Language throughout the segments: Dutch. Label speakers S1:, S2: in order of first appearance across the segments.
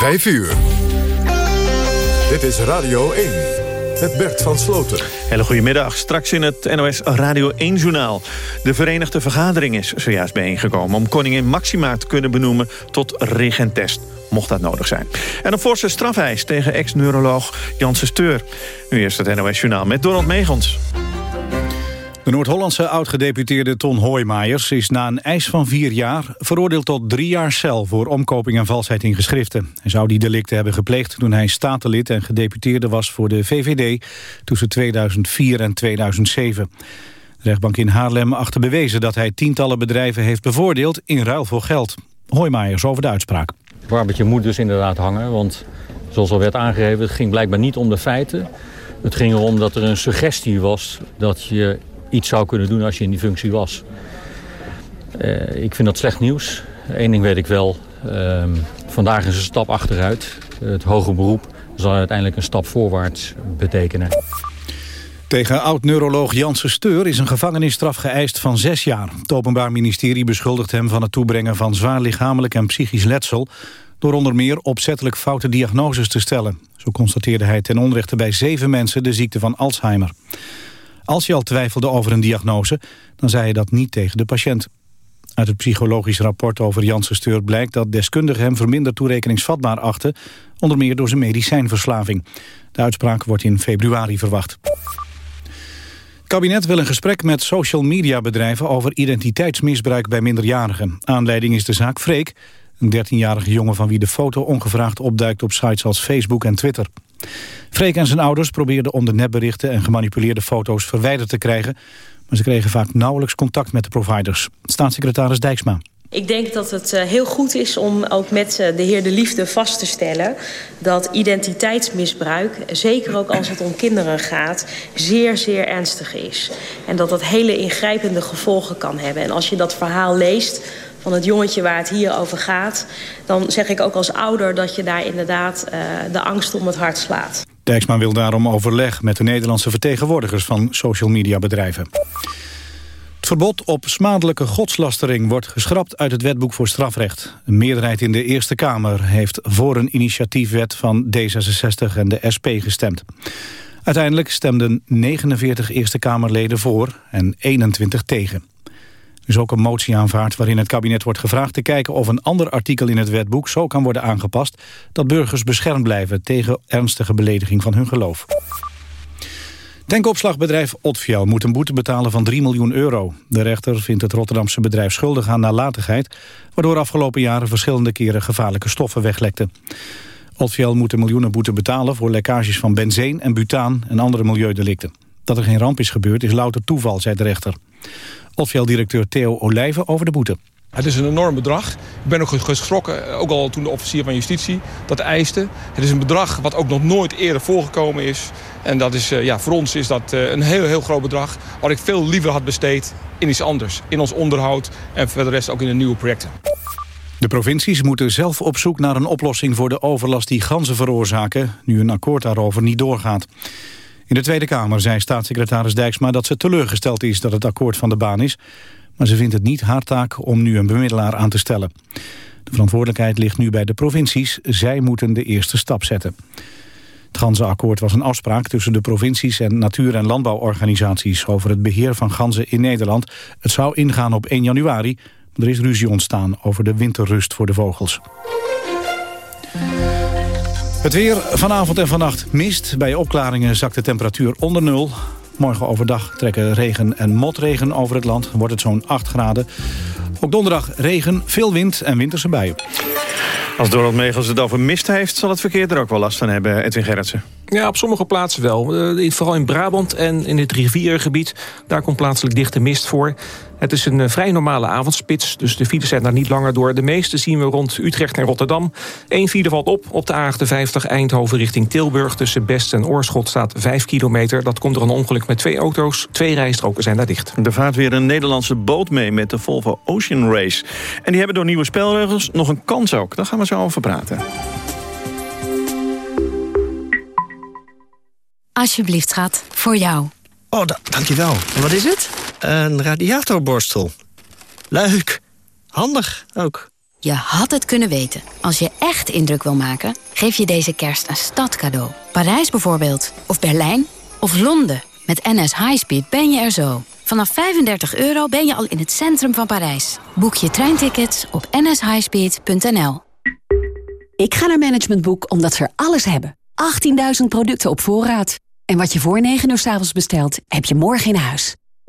S1: 5 uur. Dit is Radio 1. Met Bert van Sloten.
S2: Hele goedemiddag. Straks in het NOS Radio 1-journaal. De Verenigde Vergadering is zojuist bijeengekomen... om koningin Maxima te kunnen benoemen tot regentest mocht dat nodig zijn. En een forse strafeis tegen ex-neuroloog Janssen Steur. Nu eerst het NOS Journaal met Donald Megons.
S3: De Noord-Hollandse oud-gedeputeerde Ton Hoijmaijers is na een eis van vier jaar veroordeeld tot drie jaar cel voor omkoping en valsheid in geschriften. Hij zou die delicten hebben gepleegd toen hij statenlid en gedeputeerde was voor de VVD tussen 2004 en 2007. De rechtbank in Haarlem achter bewezen dat hij tientallen bedrijven heeft bevoordeeld in ruil voor geld. Hoijmaijers over de uitspraak.
S4: Warbetje moet dus inderdaad hangen, want zoals al werd aangegeven... het ging blijkbaar niet om de feiten. Het ging erom dat er een suggestie was dat je iets zou kunnen doen als je in die functie was. Uh, ik vind dat slecht nieuws. Eén ding weet ik wel, uh, vandaag is een stap achteruit. Het hoger beroep zal uiteindelijk een stap voorwaarts betekenen.
S3: Tegen oud-neuroloog Janssen Steur is een gevangenisstraf geëist van zes jaar. Het Openbaar Ministerie beschuldigt hem van het toebrengen van zwaar lichamelijk en psychisch letsel... door onder meer opzettelijk foute diagnoses te stellen. Zo constateerde hij ten onrechte bij zeven mensen de ziekte van Alzheimer. Als hij al twijfelde over een diagnose, dan zei hij dat niet tegen de patiënt. Uit het psychologisch rapport over Janssen Steur blijkt dat deskundigen hem verminderd toerekeningsvatbaar achten, onder meer door zijn medicijnverslaving. De uitspraak wordt in februari verwacht. Het kabinet wil een gesprek met social media bedrijven over identiteitsmisbruik bij minderjarigen. Aanleiding is de zaak Freek, een 13-jarige jongen van wie de foto ongevraagd opduikt op sites als Facebook en Twitter. Freek en zijn ouders probeerden om en gemanipuleerde foto's verwijderd te krijgen, maar ze kregen vaak nauwelijks contact met de providers. Staatssecretaris Dijksma.
S5: Ik denk dat het uh, heel goed is om ook met uh, de heer De Liefde vast te stellen... dat identiteitsmisbruik, zeker ook als het om kinderen gaat... zeer, zeer ernstig is. En dat dat hele ingrijpende gevolgen kan hebben. En als je dat verhaal leest van het jongetje waar het hier over gaat... dan zeg ik ook als ouder dat je daar inderdaad uh, de angst om het hart slaat.
S3: Dijksma wil daarom overleg met de Nederlandse vertegenwoordigers van social media bedrijven. Het verbod op smadelijke godslastering wordt geschrapt uit het wetboek voor strafrecht. Een meerderheid in de Eerste Kamer heeft voor een initiatiefwet van D66 en de SP gestemd. Uiteindelijk stemden 49 Eerste Kamerleden voor en 21 tegen. Is ook een motie aanvaard waarin het kabinet wordt gevraagd te kijken of een ander artikel in het wetboek zo kan worden aangepast dat burgers beschermd blijven tegen ernstige belediging van hun geloof. Tankopslagbedrijf Otfiel moet een boete betalen van 3 miljoen euro. De rechter vindt het Rotterdamse bedrijf schuldig aan nalatigheid... waardoor afgelopen jaren verschillende keren gevaarlijke stoffen weglekten. Otfiel moet een miljoenenboete betalen voor lekkages van benzeen en butaan en andere milieudelicten. Dat er geen ramp is gebeurd is louter toeval, zei de rechter. Otfiel-directeur Theo Olijven over de boete.
S6: Het is een enorm bedrag. Ik ben ook geschrokken, ook al toen de officier van justitie dat eiste. Het is een bedrag wat ook nog nooit eerder voorgekomen is. En dat is, ja, voor ons is dat een heel, heel groot bedrag... wat ik veel liever had besteed in iets anders. In ons onderhoud en voor de rest ook in de nieuwe projecten.
S3: De provincies moeten zelf op zoek naar een oplossing voor de overlast die ganzen veroorzaken... nu een akkoord daarover niet doorgaat. In de Tweede Kamer zei staatssecretaris Dijksma dat ze teleurgesteld is dat het akkoord van de baan is maar ze vindt het niet haar taak om nu een bemiddelaar aan te stellen. De verantwoordelijkheid ligt nu bij de provincies. Zij moeten de eerste stap zetten. Het ganzenakkoord was een afspraak tussen de provincies en natuur- en landbouworganisaties over het beheer van ganzen in Nederland. Het zou ingaan op 1 januari, maar er is ruzie ontstaan over de winterrust voor de vogels. Het weer vanavond en vannacht mist. Bij opklaringen zakt de temperatuur onder nul. Morgen overdag trekken regen en motregen over het land. Wordt het zo'n 8 graden. Ook donderdag regen, veel wind en winterse buien.
S2: Als Dorald Megels het over mist heeft... zal het verkeer er ook wel last van hebben, Edwin Gerritsen.
S7: Ja, op sommige plaatsen wel. Uh, vooral in Brabant en in het riviergebied. Daar komt plaatselijk dichte mist voor. Het is een vrij normale avondspits, dus de files zijn daar niet langer door. De meeste zien we rond Utrecht en Rotterdam. Eén file valt op op de A58 Eindhoven richting Tilburg. Tussen Best en Oorschot staat 5 kilometer. Dat komt door een ongeluk met twee auto's. Twee rijstroken zijn daar dicht.
S2: Er vaart weer een Nederlandse boot mee met de Volvo Ocean Race. En die hebben door nieuwe spelregels nog een kans ook. Daar gaan we zo over praten.
S8: Alsjeblieft, schat. Voor jou.
S9: Oh, dankjewel. En wat is het? Een radiatorborstel. Leuk. Handig ook.
S5: Je had het kunnen weten. Als je echt indruk wil maken, geef je deze kerst een stadcadeau. Parijs bijvoorbeeld. Of Berlijn. Of Londen. Met NS Highspeed ben je er zo. Vanaf 35 euro ben je al in het centrum van Parijs. Boek je treintickets op nshighspeed.nl.
S10: Ik ga naar Management Boek omdat ze er alles hebben. 18.000 producten op voorraad. En wat je voor 9 uur s avonds bestelt, heb je morgen in huis.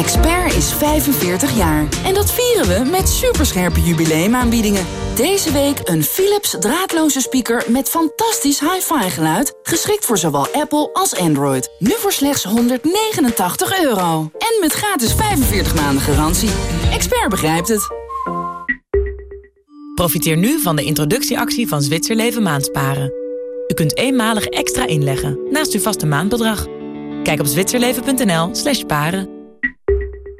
S11: Expert is 45 jaar. En dat vieren we met superscherpe jubileumaanbiedingen. Deze week een Philips draadloze speaker met fantastisch hi-fi geluid. Geschikt voor zowel Apple als Android. Nu voor slechts 189 euro. En met gratis 45 maanden garantie. Expert begrijpt het.
S12: Profiteer nu van de introductieactie van Zwitserleven Maandsparen. U kunt eenmalig extra inleggen naast uw vaste maandbedrag. Kijk op zwitserleven.nl slash sparen.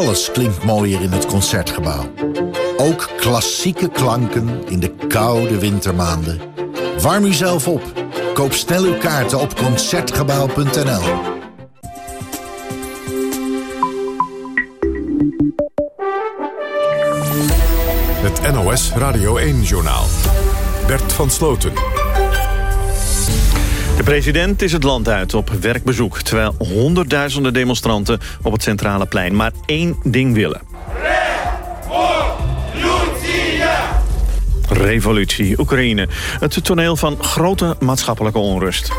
S13: Alles klinkt mooier in het Concertgebouw. Ook klassieke klanken in de koude wintermaanden. Warm u zelf op. Koop snel uw kaarten op Concertgebouw.nl.
S1: Het NOS Radio 1-journaal. Bert van Sloten.
S2: De president is het land uit op werkbezoek... terwijl honderdduizenden demonstranten op het centrale plein maar één ding willen. Revolutie, Oekraïne. Het toneel van grote maatschappelijke onrust.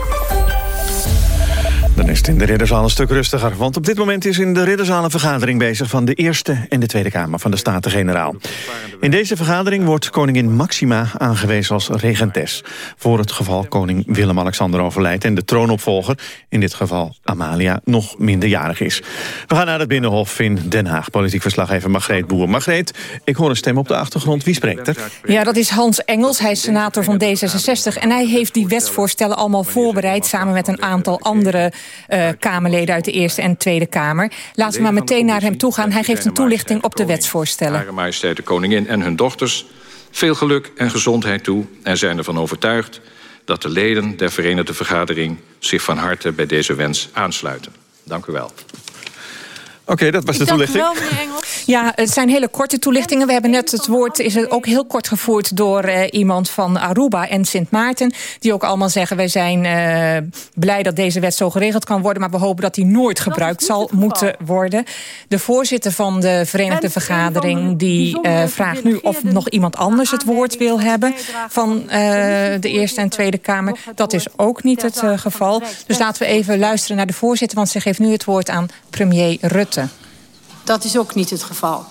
S2: Dan is het in de Ridderzaal een stuk rustiger. Want op dit moment is in de Ridderzaal een vergadering bezig... van de Eerste en de Tweede Kamer van de Staten-Generaal. In deze vergadering wordt koningin Maxima aangewezen als regentes... voor het geval koning Willem-Alexander overlijdt... en de troonopvolger, in dit geval Amalia, nog minderjarig is. We gaan naar het Binnenhof in Den Haag. Politiek verslaggever Margreet Boer. Margreet, ik hoor een stem op de achtergrond. Wie spreekt er?
S14: Ja, dat is Hans Engels. Hij is senator van D66. En hij heeft die wetsvoorstellen allemaal voorbereid... samen met een aantal andere uh, Kamerleden uit de Eerste en Tweede Kamer. Laten we maar meteen naar hem toe gaan. Hij geeft een toelichting op de wetsvoorstellen.
S15: Hare majesteit de koningin en hun dochters veel geluk en gezondheid toe... en zijn ervan overtuigd dat de leden der Verenigde Vergadering... zich van harte bij deze wens aansluiten. Dank u wel.
S2: Oké, dat was de toelichting.
S14: Dank u wel, meneer Engels. Ja, het zijn hele korte toelichtingen. We hebben net het woord, is het ook heel kort gevoerd... door uh, iemand van Aruba en Sint Maarten. Die ook allemaal zeggen, wij zijn uh, blij dat deze wet zo geregeld kan worden... maar we hopen dat die nooit gebruikt zal moeten worden. De voorzitter van de Verenigde Vergadering... die uh, vraagt nu of nog iemand anders het woord wil hebben... van de Eerste en Tweede Kamer. Dat is ook niet het geval. Dus laten we even luisteren naar de voorzitter... want ze geeft nu het woord aan premier Rutte.
S16: Dat is ook niet het geval.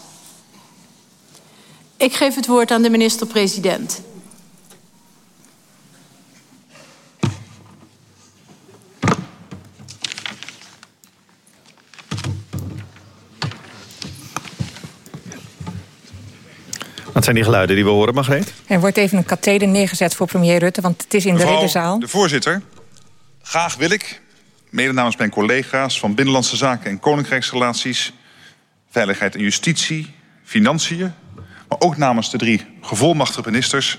S16: Ik geef het woord aan de minister-president.
S2: Wat zijn die geluiden die we horen, Margreet?
S14: Er wordt even een katheder neergezet voor premier Rutte... want het is in
S17: Mevrouw
S14: de ridderzaal.
S17: de voorzitter, graag wil ik, mede namens mijn collega's... van Binnenlandse Zaken en Koninkrijksrelaties... Veiligheid en Justitie, Financiën... maar ook namens de drie gevolmachtigde ministers...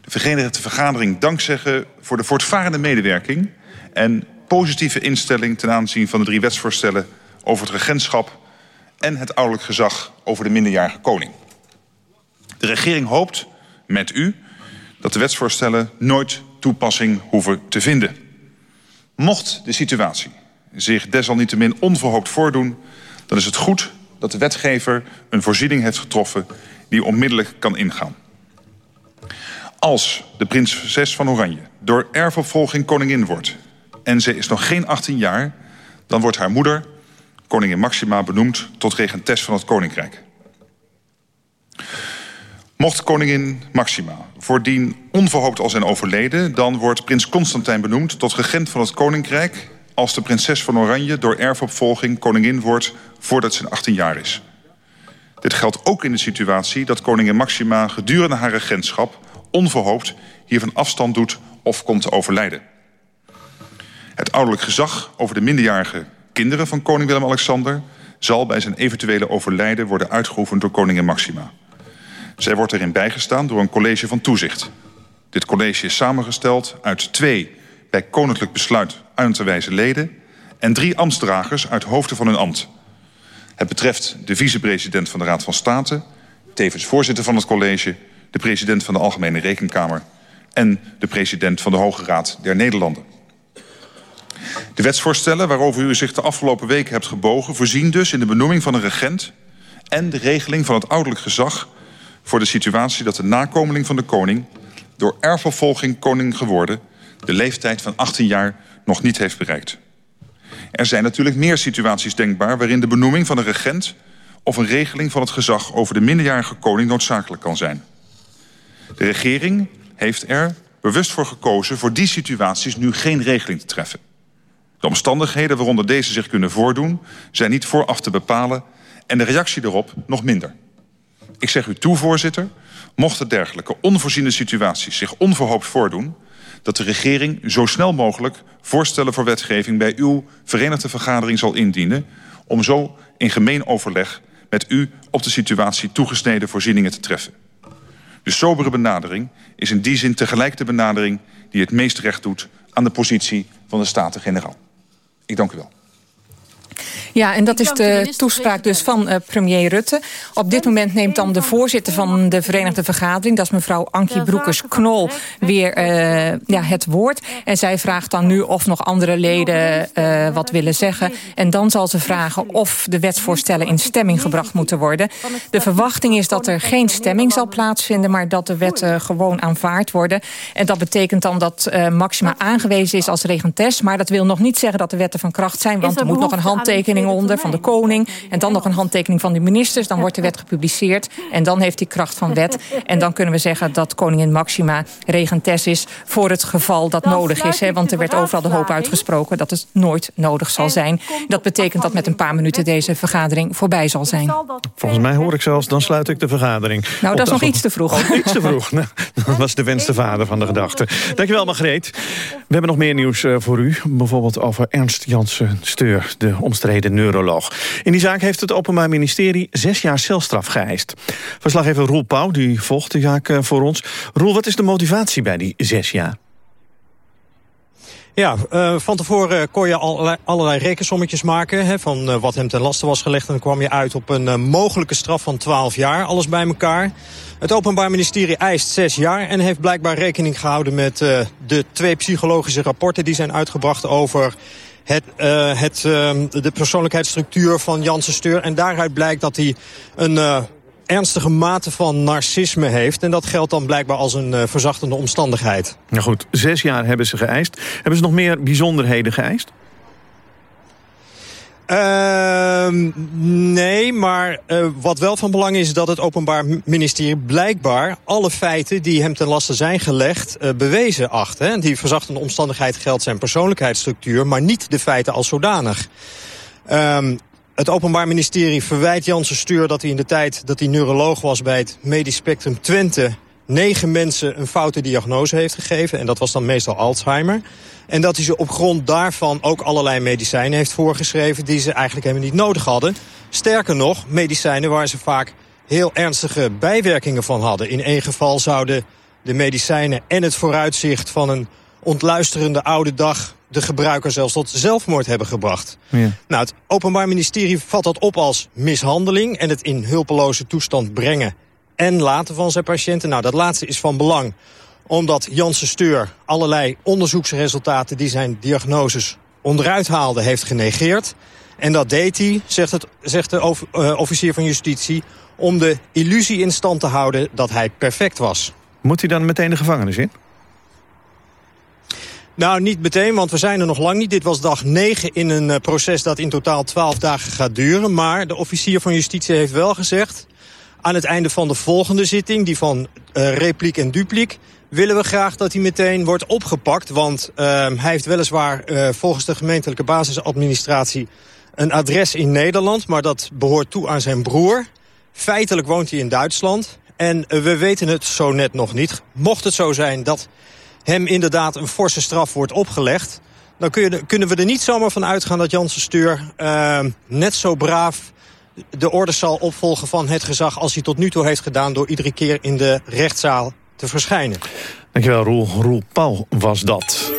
S17: de Verenigde Vergadering dankzeggen voor de voortvarende medewerking... en positieve instelling ten aanzien van de drie wetsvoorstellen... over het regentschap en het ouderlijk gezag over de minderjarige koning. De regering hoopt met u dat de wetsvoorstellen nooit toepassing hoeven te vinden. Mocht de situatie zich desalniettemin onverhoopt voordoen... dan is het goed dat de wetgever een voorziening heeft getroffen... die onmiddellijk kan ingaan. Als de prinses van Oranje door erfopvolging koningin wordt... en ze is nog geen 18 jaar... dan wordt haar moeder, koningin Maxima, benoemd tot regentes van het koninkrijk. Mocht koningin Maxima voordien onverhoopt al zijn overleden... dan wordt prins Constantijn benoemd tot regent van het koninkrijk... als de prinses van Oranje door erfopvolging koningin wordt... voordat ze 18 jaar is. Dit geldt ook in de situatie dat koningin Maxima gedurende haar regentschap... onverhoopt hiervan afstand doet of komt te overlijden. Het ouderlijk gezag over de minderjarige kinderen van koning Willem-Alexander... zal bij zijn eventuele overlijden worden uitgeoefend door koningin Maxima. Zij wordt erin bijgestaan door een college van toezicht. Dit college is samengesteld uit twee bij koninklijk besluit aan te wijzen leden... en drie ambtsdragers uit hoofden van hun ambt. Het betreft de vicepresident van de Raad van State... tevens voorzitter van het college... de president van de Algemene Rekenkamer... en de president van de Hoge Raad der Nederlanden. De wetsvoorstellen waarover u zich de afgelopen weken hebt gebogen... voorzien dus in de benoeming van een regent... en de regeling van het ouderlijk gezag... voor de situatie dat de nakomeling van de koning... door erfvervolging koning geworden... de leeftijd van 18 jaar nog niet heeft bereikt. Er zijn natuurlijk meer situaties denkbaar... waarin de benoeming van een regent... of een regeling van het gezag over de minderjarige koning noodzakelijk kan zijn. De regering heeft er bewust voor gekozen... voor die situaties nu geen regeling te treffen. De omstandigheden waaronder deze zich kunnen voordoen... zijn niet vooraf te bepalen en de reactie daarop nog minder. Ik zeg u toe, voorzitter, mochten dergelijke onvoorziene situaties zich onverhoopt voordoen... dat de regering zo snel mogelijk voorstellen voor wetgeving... bij uw Verenigde Vergadering zal indienen... om zo in gemeen overleg met u op de situatie toegesneden voorzieningen te treffen. De sobere benadering is in die zin tegelijk de benadering... die het meest recht doet aan de positie van de Staten-Generaal. Ik dank u wel.
S14: Ja, en dat is de toespraak dus van uh, premier Rutte. Op dit moment neemt dan de voorzitter van de Verenigde Vergadering... dat is mevrouw Ankie Broekers-Knol, weer uh, ja, het woord. En zij vraagt dan nu of nog andere leden uh, wat willen zeggen. En dan zal ze vragen of de wetsvoorstellen in stemming gebracht moeten worden. De verwachting is dat er geen stemming zal plaatsvinden... maar dat de wetten gewoon aanvaard worden. En dat betekent dan dat Maxima aangewezen is als regentes. Maar dat wil nog niet zeggen dat de wetten van kracht zijn... want er moet nog een handtekening onder van de koning. En dan nog een handtekening van de ministers. Dan wordt de wet gepubliceerd. En dan heeft die kracht van wet. En dan kunnen we zeggen dat koningin Maxima regentes is... voor het geval dat nodig is. Hè? Want er werd overal de hoop uitgesproken dat het nooit nodig zal zijn. Dat betekent dat met een paar minuten deze vergadering voorbij zal zijn.
S2: Volgens mij hoor ik zelfs, dan sluit ik de vergadering.
S14: Nou, dat is nog iets te vroeg.
S2: Oh, iets te vroeg. Nou, dat was de wens de vader van de gedachte. Dankjewel, Margreet. We hebben nog meer nieuws eh, voor u. Bijvoorbeeld over Ernst Janssen Steur, de omstreden neuroloog. In die zaak heeft het Openbaar Ministerie zes jaar celstraf geëist. Verslaggever Roel Pauw die volgt de zaak eh, voor ons. Roel, wat is de motivatie bij die zes jaar?
S18: Ja, uh, van tevoren kon je allerlei, allerlei rekensommetjes maken... Van uh, wat hem ten laste was gelegd. En dan kwam je uit op een mogelijke straf van 12 jaar. Alles bij elkaar. Het Openbaar Ministerie eist zes jaar... en heeft blijkbaar rekening gehouden met de twee psychologische rapporten... die zijn uitgebracht over het, uh, het, uh, de persoonlijkheidsstructuur van Janssen Steur. En daaruit blijkt dat hij een uh, ernstige mate van narcisme heeft. En dat geldt dan blijkbaar als een verzachtende omstandigheid.
S2: Nou goed, zes jaar hebben ze geëist. Hebben ze nog meer bijzonderheden geëist?
S18: Uh, nee, maar uh, wat wel van belang is dat het Openbaar Ministerie blijkbaar alle feiten die hem ten laste zijn gelegd uh, bewezen acht. Hè? Die verzachtende omstandigheid geldt zijn persoonlijkheidsstructuur, maar niet de feiten als zodanig. Um, het Openbaar Ministerie verwijt Janssen Stuur dat hij in de tijd dat hij neuroloog was bij het Medisch Spectrum Twente negen mensen een foute diagnose heeft gegeven. En dat was dan meestal Alzheimer. En dat hij ze op grond daarvan ook allerlei medicijnen heeft voorgeschreven... die ze eigenlijk helemaal niet nodig hadden. Sterker nog, medicijnen waar ze vaak heel ernstige bijwerkingen van hadden. In één geval zouden de medicijnen en het vooruitzicht van een ontluisterende oude dag... de gebruiker zelfs tot zelfmoord hebben gebracht. Ja. Nou, het Openbaar Ministerie vat dat op als mishandeling... en het in hulpeloze toestand brengen en laten van zijn patiënten. Nou, dat laatste is van belang omdat Janssen Steur allerlei onderzoeksresultaten die zijn diagnoses onderuit haalde, heeft genegeerd. En dat deed hij, zegt, het, zegt de of, uh, officier van justitie, om de illusie in stand te houden dat hij perfect was.
S2: Moet hij dan meteen de gevangenis in?
S18: Nou, niet meteen, want we zijn er nog lang niet. Dit was dag 9 in een uh, proces dat in totaal 12 dagen gaat duren. Maar de officier van justitie heeft wel gezegd... aan het einde van de volgende zitting, die van uh, repliek en dupliek... willen we graag dat hij meteen wordt opgepakt. Want uh, hij heeft weliswaar volgens de gemeentelijke basisadministratie... een adres in Nederland, maar dat behoort toe aan zijn broer. Feitelijk woont hij in Duitsland. En we weten het zo net nog niet. Mocht het zo zijn dat hem inderdaad een forse straf wordt opgelegd... dan kunnen we er niet zomaar van uitgaan dat Janssen Stuur uh, net zo braaf de orde zal opvolgen van het gezag... als hij tot nu toe heeft gedaan door iedere keer in de rechtszaal te verschijnen.
S2: Dankjewel, Roel. Roel Pauw was dat.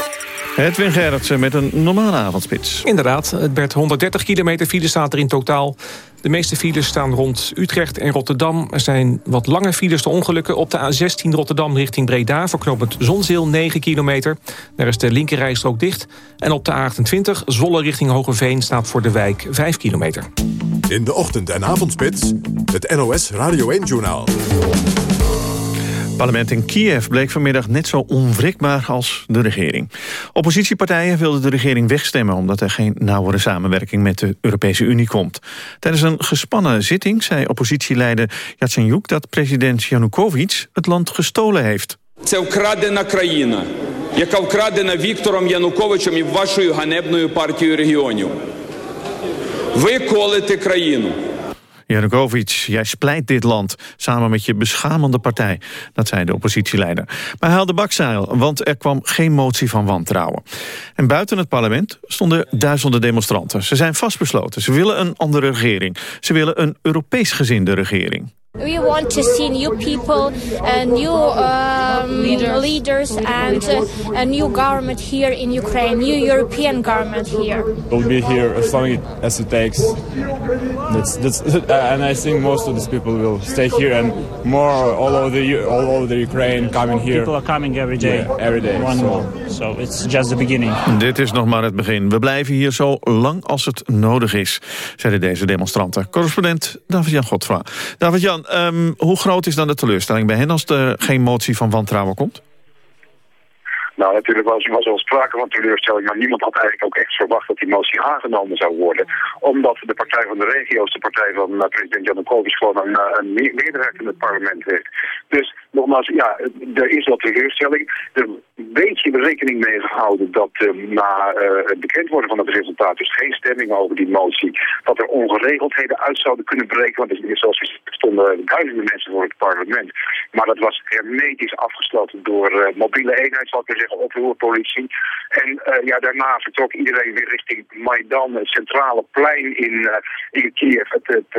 S2: Edwin Gerritsen met een normale avondspits.
S7: Inderdaad, het werd 130 kilometer file staat er in totaal. De meeste files staan rond Utrecht en Rotterdam. Er zijn wat lange files de ongelukken op de A16 Rotterdam richting Breda... voor knooppunt Zonzeel 9 kilometer. Daar is de linkerrijstrook dicht. En op de A28 Zwolle richting Hogeveen staat voor de wijk 5 kilometer.
S1: In de ochtend- en avondspits, het NOS Radio 1-journaal.
S2: Het parlement in Kiev bleek vanmiddag net zo onwrikbaar als de regering. Oppositiepartijen wilden de regering wegstemmen... omdat er geen nauwere samenwerking met de Europese Unie komt. Tijdens een gespannen zitting zei oppositieleider Yatsenyuk... dat president Yanukovych het land gestolen heeft.
S19: Це вкрадена країна, яка вкрадена Віктором Януковичем і вашою ганебною партією регіонів. Ви колите країну.
S2: Janukovic, jij splijt dit land samen met je beschamende partij. Dat zei de oppositieleider. Maar hij haalde bakzeil, want er kwam geen motie van wantrouwen. En buiten het parlement stonden duizenden demonstranten. Ze zijn vastbesloten. Ze willen een andere regering. Ze willen een Europees gezinde regering.
S20: We want to see new people, uh, new um, leaders. leaders, and uh, a new government here in Ukraine, new European government here.
S21: We'll be here as long as it takes. That's, that's, and I think most of these people will stay here, and more all over the all over the Ukraine coming here.
S22: People are coming every day.
S21: Yeah, every day.
S22: One so. more. So it's just the beginning.
S2: Dit is nog maar het begin. We blijven hier zo lang als het nodig is, zeiden deze demonstranten. Correspondent David-Jan Godfra. David-Jan, Um, hoe groot is dan de teleurstelling bij hen als er geen motie van wantrouwen komt?
S23: Nou, natuurlijk was, er wel sprake van teleurstelling, maar niemand had eigenlijk ook echt verwacht dat die motie aangenomen zou worden. Omdat de Partij van de Regio's, de partij van uh, president Janukovic, gewoon een, uh, een meerderheid in het parlement heeft. Dus nogmaals, ja, er is wel teleurstelling. Er een beetje rekening mee gehouden dat uh, na het bekend worden van het resultaat, dus geen stemming over die motie, dat er ongeregeldheden uit zouden kunnen breken. Want er, zoals er stonden duizenden mensen voor het parlement. Maar dat was hermetisch afgesloten door mobiele eenheid, zal ik maar zeggen, oproerpolitie. En uh, ja, daarna vertrok iedereen weer richting Maidan, het centrale plein in, in Kiev, het, het,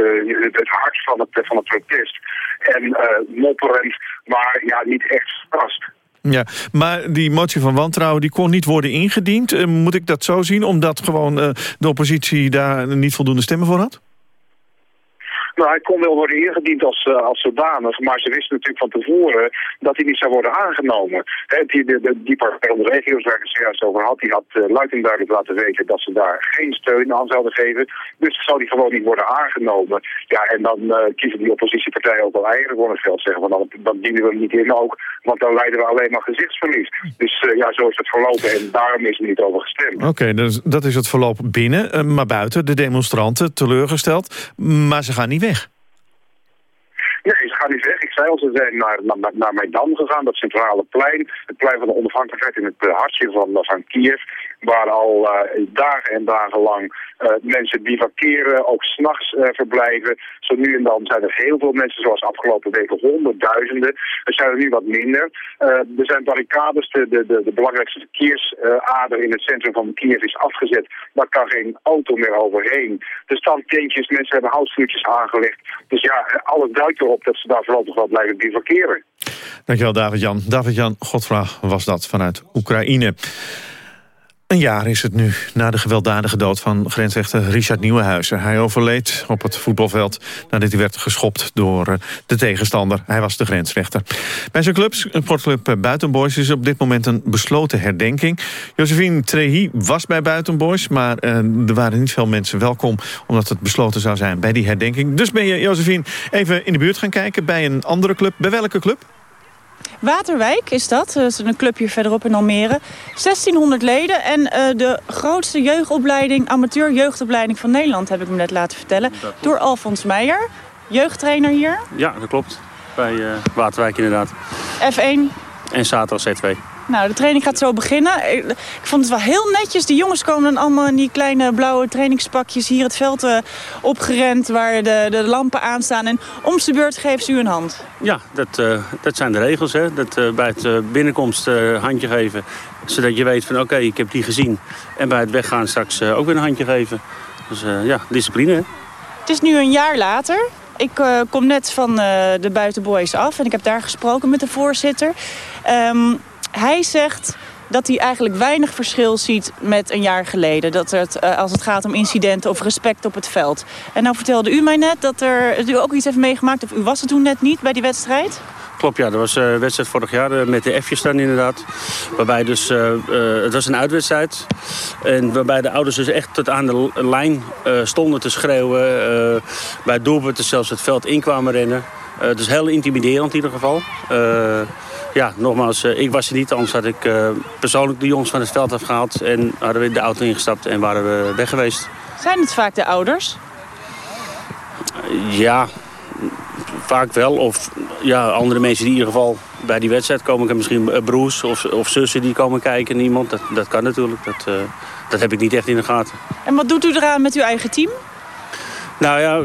S23: het, hart van het, van het protest. En mopperend, maar ja, niet echt vast.
S2: Ja, maar die motie van wantrouwen die kon niet worden ingediend. moet ik dat zo zien, omdat gewoon de oppositie daar niet voldoende stemmen voor had?
S23: Nou, hij kon wel worden ingediend als, uh, als zodanig, maar ze wisten natuurlijk van tevoren dat hij niet zou worden aangenomen. Die, de, die partij van de regio's waar ik het zojuist over had, die had uh, luid en duidelijk laten weten dat ze daar geen steun aan zouden geven. Dus zou die gewoon niet worden aangenomen. Ja, en dan uh, kiezen die oppositiepartijen ook wel eigen voor het veld zeggen, van dan, dan dienen we hem niet in ook, want dan leiden we alleen maar gezichtsverlies. Dus ja, zo is het verlopen en daarom is er niet over gestemd.
S2: Oké, okay, dus dat is het verloop binnen, maar buiten de demonstranten teleurgesteld, maar ze gaan niet weg.
S23: Nee, ze zijn naar, naar, naar Maidan gegaan, dat centrale plein. Het plein van de onafhankelijkheid in het hartje van, van Kiev. Waar al uh, dagen en dagen lang uh, mensen bivakeren, ook s'nachts uh, verblijven. Zo nu en dan zijn er heel veel mensen, zoals afgelopen weken honderdduizenden. Er zijn er nu wat minder. er zijn barricades, de, de, de, de belangrijkste verkeersader in het centrum van Kiev is afgezet. Daar kan geen auto meer overheen. Er staan tentjes, mensen hebben houtvuurtjes aangelegd. Dus ja, alles duidt erop dat ze daar voorlopig wel blijven bivakeren.
S2: Dankjewel David-Jan. David-Jan Godvraag was dat vanuit Oekraïne. Een jaar is het nu na de gewelddadige dood van grensrechter Richard Nieuwenhuizen. Hij overleed op het voetbalveld nadat hij werd geschopt door eh, de tegenstander. Hij was de grensrechter. Bij zijn club, sportclub Buitenboys, is op dit moment een besloten herdenking. Josephine Trehi was bij Buitenboys, maar er waren niet veel mensen welkom... omdat het besloten zou zijn bij die herdenking. Dus ben je, Josephine, even in de buurt gaan kijken bij een andere club. Bij welke club?
S24: Waterwijk is dat. Dat is een clubje verderop in Almere. 1600 leden en uh, de grootste jeugdopleiding, amateur jeugdopleiding van Nederland, heb ik me net laten vertellen. Door Alfons Meijer, jeugdtrainer hier.
S25: Ja, dat klopt. Bij uh, Waterwijk inderdaad.
S24: F1.
S25: En zaterdag C2.
S24: Nou, de training gaat zo beginnen. Ik, vond het wel heel netjes. De jongens komen dan allemaal in die kleine blauwe trainingspakjes hier het veld uh, opgerend... waar de, de lampen aanstaan. En om de beurt geven ze u een hand.
S25: Ja, dat, uh, dat zijn de regels. Hè? Dat, uh, bij het binnenkomst handje geven. Zodat je weet van oké, okay, ik heb die gezien. En bij het weggaan straks ook weer een handje geven. Dus ja, discipline. Hè?
S24: Het is nu een jaar later. Ik uh, kom net van uh, de buitenboys af en ik heb daar gesproken met de voorzitter. Um, hij zegt dat hij eigenlijk weinig verschil ziet met een jaar geleden. Dat het, uh, als het gaat om incidenten of respect op het veld. En nou vertelde u mij net dat, er, u ook iets heeft meegemaakt... of u was er toen net niet bij die wedstrijd?
S25: Klopt, ja. Dat was een uh, wedstrijd vorig jaar uh, met de F'jes dan inderdaad. Waarbij dus, het was een uitwedstrijd. En waarbij de ouders dus echt tot aan de lijn stonden te schreeuwen. bij doelpunten zelfs het veld in kwamen rennen. dus heel intimiderend in ieder geval ja, nogmaals, uh, ik was er niet. Anders had ik uh, persoonlijk de jongens van het veld afgehaald. En hadden we de auto ingestapt en waren we weg geweest.
S24: Zijn het vaak de ouders?
S25: Ja, vaak wel. Of ja, andere mensen die in ieder geval bij die wedstrijd komen. Ik heb misschien broers of, of zussen die komen kijken. Iemand. Dat, dat kan natuurlijk. Dat, dat heb ik niet echt in de gaten.
S24: En wat doet u eraan met uw eigen team?
S25: Nou ja,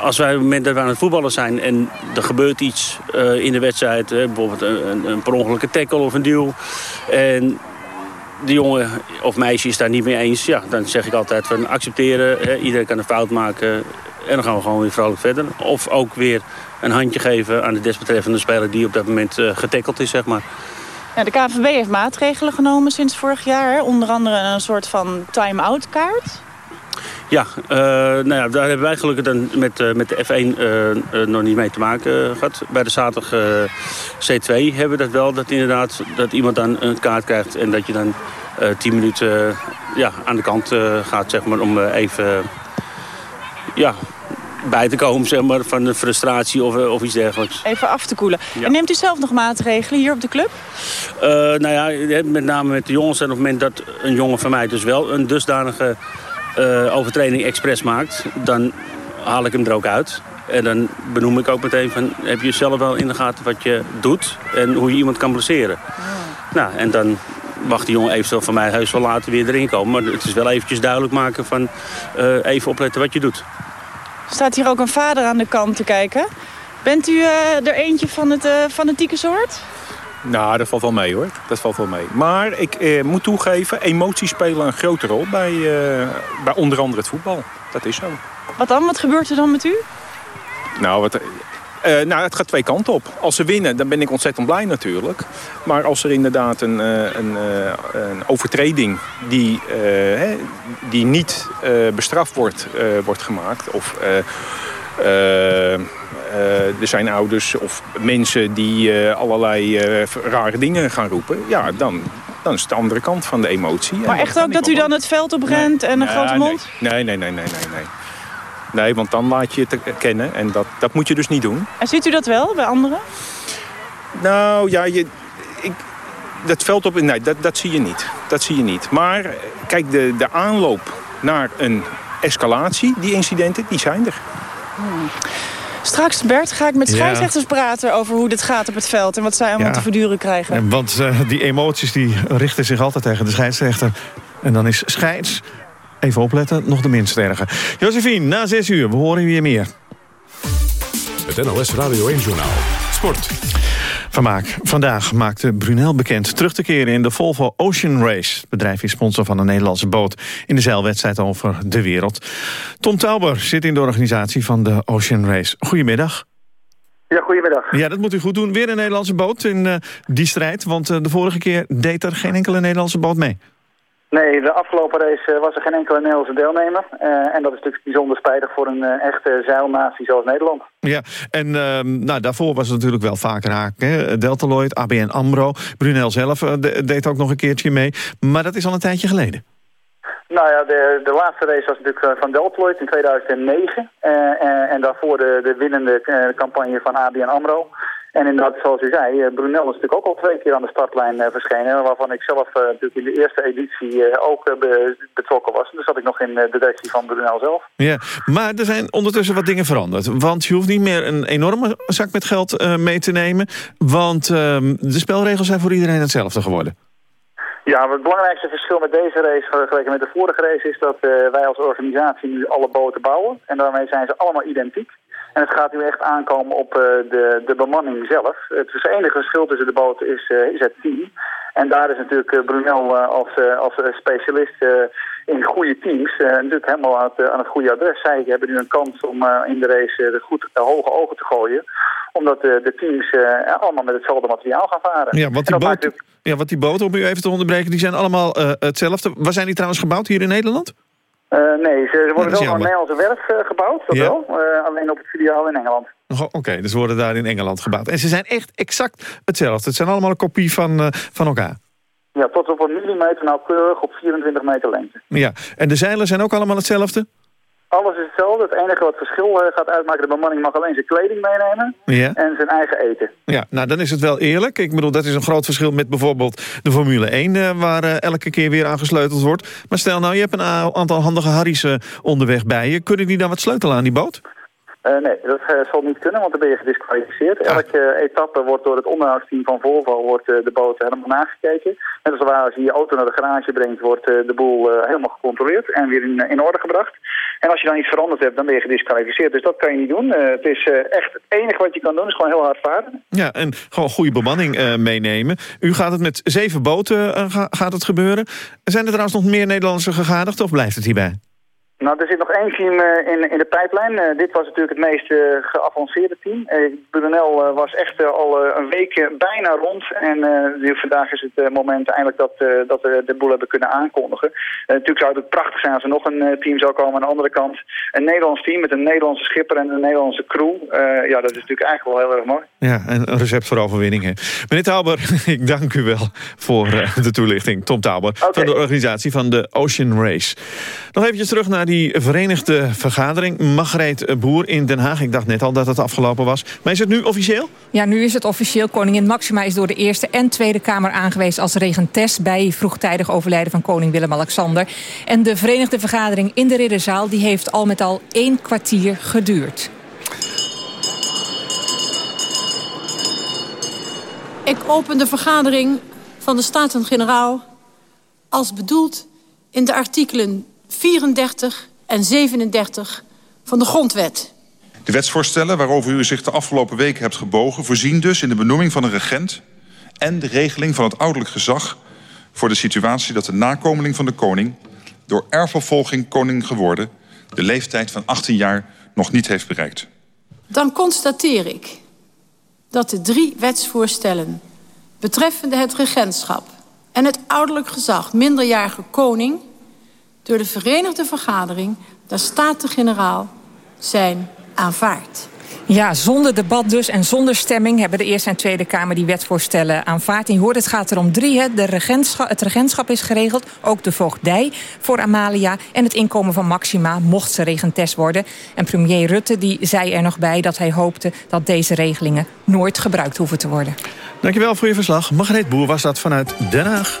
S25: als wij op het moment dat we aan het voetballen zijn en er gebeurt iets uh, in de wedstrijd, uh, bijvoorbeeld een, een per ongelukke tackle of een duw, en de jongen of meisje is daar niet mee eens, ja, dan zeg ik altijd van accepteren, hè, iedereen kan een fout maken en dan gaan we gewoon weer vrolijk verder. Of ook weer een handje geven aan de desbetreffende speler die op dat moment uh, getackeld is, zeg maar.
S24: Ja, de KVB heeft maatregelen genomen sinds vorig jaar. Hè? Onder andere een soort van time-out kaart.
S25: Ja, uh, nou ja, daar hebben wij gelukkig dan met, uh, met de F1 uh, nog niet mee te maken gehad. Bij de zaterdag C2 hebben we dat wel. Dat inderdaad dat iemand dan een kaart krijgt en dat je dan 10 minuten ja, aan de kant gaat zeg maar, om even ja, bij te komen zeg maar, van de frustratie of, of iets dergelijks.
S24: Even af te koelen. Ja. En neemt u zelf nog maatregelen hier op de club?
S25: nou ja, met name met de jongens. En op het moment dat een jongen van mij dus wel een dusdanige uh, overtreding expres maakt, dan haal ik hem er ook uit. En dan benoem ik ook meteen van, heb je zelf wel in de gaten wat je doet en hoe je iemand kan blesseren. Oh. Nou, en dan mag die jongen eventueel van mij heus wel later weer erin komen. Maar het is wel eventjes duidelijk maken van, uh, even opletten wat je doet.
S24: Staat hier ook een vader aan de kant te kijken. Bent u uh, er eentje van het fanatieke soort?
S26: Nou, dat valt wel mee hoor. Dat valt wel mee. Maar ik eh, moet toegeven, emoties spelen een grote rol bij, uh, bij onder andere het voetbal. Dat is zo.
S24: Wat dan? Wat gebeurt er dan met u?
S26: Nou, wat, uh, nou, het gaat twee kanten op. Als ze winnen, dan ben ik ontzettend blij natuurlijk. Maar als er inderdaad een, een, een overtreding die, die niet bestraft wordt, wordt gemaakt... of er zijn ouders of mensen die uh, allerlei uh, rare dingen gaan roepen. Ja, dan, dan is het de andere kant van de emotie.
S24: Maar echt ook dat u dan het veld oprent nee. en een grote mond?
S26: Nee. nee, nee, nee, nee, nee. nee. Nee, want dan laat je het kennen en dat, dat moet je dus niet doen.
S24: En ziet u dat wel bij anderen?
S26: Nou ja, je, ik, dat veld op, nee, dat, dat zie je niet. Dat zie je niet. Maar kijk, de, de aanloop naar een escalatie, die incidenten, die zijn er.
S24: Hmm. Straks, Bert, ga ik met scheidsrechters ja. praten over hoe dit gaat op het veld... en wat zij allemaal ja. te verduren krijgen.
S2: Want uh, die emoties die richten zich altijd tegen de scheidsrechter. En dan is scheids, even opletten, nog de minst erge. Josephine, na zes uur, we horen weer meer.
S1: Het NOS Radio 1 Journaal. Sport.
S2: Vermaak. Vandaag maakte Brunel bekend terug te keren in de Volvo Ocean Race. Het bedrijf is sponsor van een Nederlandse boot in de zeilwedstrijd over de wereld. Tom Tauber zit in de organisatie van de Ocean Race. Goedemiddag.
S27: Ja, goedemiddag.
S2: Ja, dat moet u goed doen. Weer een Nederlandse boot in uh, die strijd. Want uh, de vorige keer deed er geen enkele Nederlandse boot mee.
S27: Nee, de afgelopen race was er geen enkele Nederlandse deelnemer. Uh, en dat is natuurlijk bijzonder spijtig voor een uh, echte zeilnatie zoals Nederland.
S2: Ja, en uh, nou, daarvoor was het natuurlijk wel vaker haak. Deltaloid, ABN AMRO, Brunel zelf de, deed ook nog een keertje mee. Maar dat is al een tijdje geleden.
S27: Nou ja, de, de laatste race was natuurlijk van Deltaloid in 2009. en daarvoor de, de winnende campagne van ABN AMRO. En inderdaad, zoals u zei, eh, Brunel is natuurlijk ook al twee keer aan de startlijn eh, verschenen. Waarvan ik zelf eh, natuurlijk in de eerste editie ook be- betrokken was. Dus zat ik nog in de directie van Brunel zelf.
S2: Ja, maar er zijn ondertussen wat dingen veranderd. Want je hoeft niet meer een enorme zak met geld mee te nemen. Want ehm, de spelregels zijn voor iedereen hetzelfde geworden.
S27: Ja, het belangrijkste verschil met deze race vergeleken met de vorige race is dat wij als organisatie nu alle boten bouwen. En daarmee zijn ze allemaal identiek. En het gaat nu echt aankomen op eh, de, de bemanning zelf. Het, enige verschil tussen de boten is, eh, is het team. En daar is natuurlijk eh, Brunel als, als specialist in goede teams natuurlijk helemaal aan het, goede adres. Zij hebben nu een kans om in de race de goed eh, hoge ogen te gooien. Omdat de teams allemaal met hetzelfde materiaal gaan varen.
S2: Ja, want die, boten, ja, want die boten, om u even te onderbreken, die zijn allemaal hetzelfde. Waar zijn die trouwens gebouwd? Hier in Nederland?
S27: Eh, nee, ze, worden wel aan. Nederlandse werf eh, gebouwd, dat
S2: Ja.
S27: wel. Eh, alleen op het filiaal in Engeland.
S2: Oh, Oké, dus ze worden daar in Engeland gebouwd. En ze zijn echt exact hetzelfde. Het zijn allemaal een kopie van, van elkaar.
S27: Ja, tot op een millimeter nauwkeurig op 24 meter lengte.
S2: Ja, en de zeilen zijn ook allemaal hetzelfde?
S27: Alles is hetzelfde. Het enige wat verschil eh, gaat uitmaken, de bemanning mag alleen zijn kleding meenemen
S2: Ja.
S27: en zijn eigen eten.
S2: Ja, nou dan is het wel eerlijk. Ik bedoel, dat is een groot verschil met bijvoorbeeld de Formule 1... eh, waar eh, elke keer weer aan gesleuteld wordt. Maar stel nou, je hebt een aantal handige Harry's eh, onderweg bij je. Kunnen die dan wat sleutelen aan die boot?
S27: Eh, nee, dat eh, zal niet kunnen, want dan ben je gedisqualificeerd. Elke eh, etappe wordt door het onderhoudsteam van Volvo wordt, de boot helemaal nagekeken. Net als waar als je je auto naar de garage brengt, wordt de boel helemaal gecontroleerd en weer in, in orde gebracht. En als je dan iets veranderd hebt, dan ben je gedisqualificeerd. Dus dat kan je niet doen. Het is echt het enige wat je kan doen, is gewoon heel hard varen.
S2: Ja, en gewoon goede bemanning meenemen. U gaat het met zeven boten ga- gaat het gebeuren. Zijn er trouwens nog meer Nederlandse gegadigden of blijft het hierbij?
S27: Nou, er zit nog één team eh, in, in de pijplijn. Eh, dit was natuurlijk het meest eh, geavanceerde team. Brunel was echt al een week bijna rond. En vandaag is het moment eindelijk dat, dat we de boel hebben kunnen aankondigen. Natuurlijk zou het prachtig zijn als er nog een team zou komen. Aan de andere kant een Nederlands team met een Nederlandse schipper en een Nederlandse crew. Ja, dat is natuurlijk eigenlijk wel heel erg mooi.
S2: Ja, een een recept voor overwinningen. Meneer Tauber, ik dank u wel voor de toelichting. Tom Tauber van de organisatie van de Ocean Race. Nog eventjes terug naar die verenigde vergadering. Margreet Boer in Den Haag. Ik dacht net al dat het afgelopen was. Maar is het nu officieel?
S14: Ja, nu is het officieel. Koningin Maxima is door de Eerste en Tweede Kamer aangewezen als regentes... bij vroegtijdig overlijden van koning Willem-Alexander. En de Verenigde Vergadering in de Ridderzaal... die heeft al met al één kwartier geduurd.
S16: Ik open de vergadering van de Staten-Generaal als bedoeld in de artikelen 34 en 37 van de Grondwet.
S17: De wetsvoorstellen waarover u zich de afgelopen weken hebt gebogen... voorzien dus in de benoeming van een regent... en de regeling van het ouderlijk gezag... voor de situatie dat de nakomeling van de koning... door erfopvolging koning geworden... de leeftijd van 18 jaar nog niet heeft bereikt.
S16: Dan constateer ik dat de drie wetsvoorstellen... betreffende het regentschap en het ouderlijk gezag minderjarige koning... door de Verenigde Vergadering der Staten-Generaal zijn aanvaard.
S14: Ja, zonder debat dus en zonder stemming hebben de Eerste en Tweede Kamer die wetsvoorstellen aanvaard. En je hoort, het gaat er om drie. Hè. De regentschap, het regentschap is geregeld, ook de voogdij voor Amalia... en het inkomen van Maxima mocht ze regentes worden. En premier Rutte die zei er nog bij dat hij hoopte dat deze regelingen nooit gebruikt hoeven te worden.
S2: Dankjewel voor je verslag. Margreet Boer was dat vanuit Den Haag.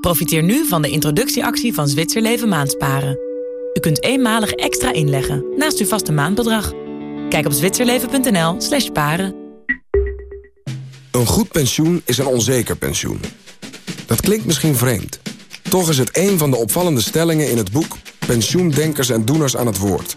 S28: Profiteer nu van de introductieactie van Zwitserleven maandsparen. U kunt eenmalig extra inleggen naast uw vaste maandbedrag. Kijk op zwitserleven.nl slash sparen.
S29: Een goed pensioen is een onzeker pensioen. Dat klinkt misschien vreemd. Toch is het een van de opvallende stellingen in het boek... Pensioendenkers en Doeners aan het Woord.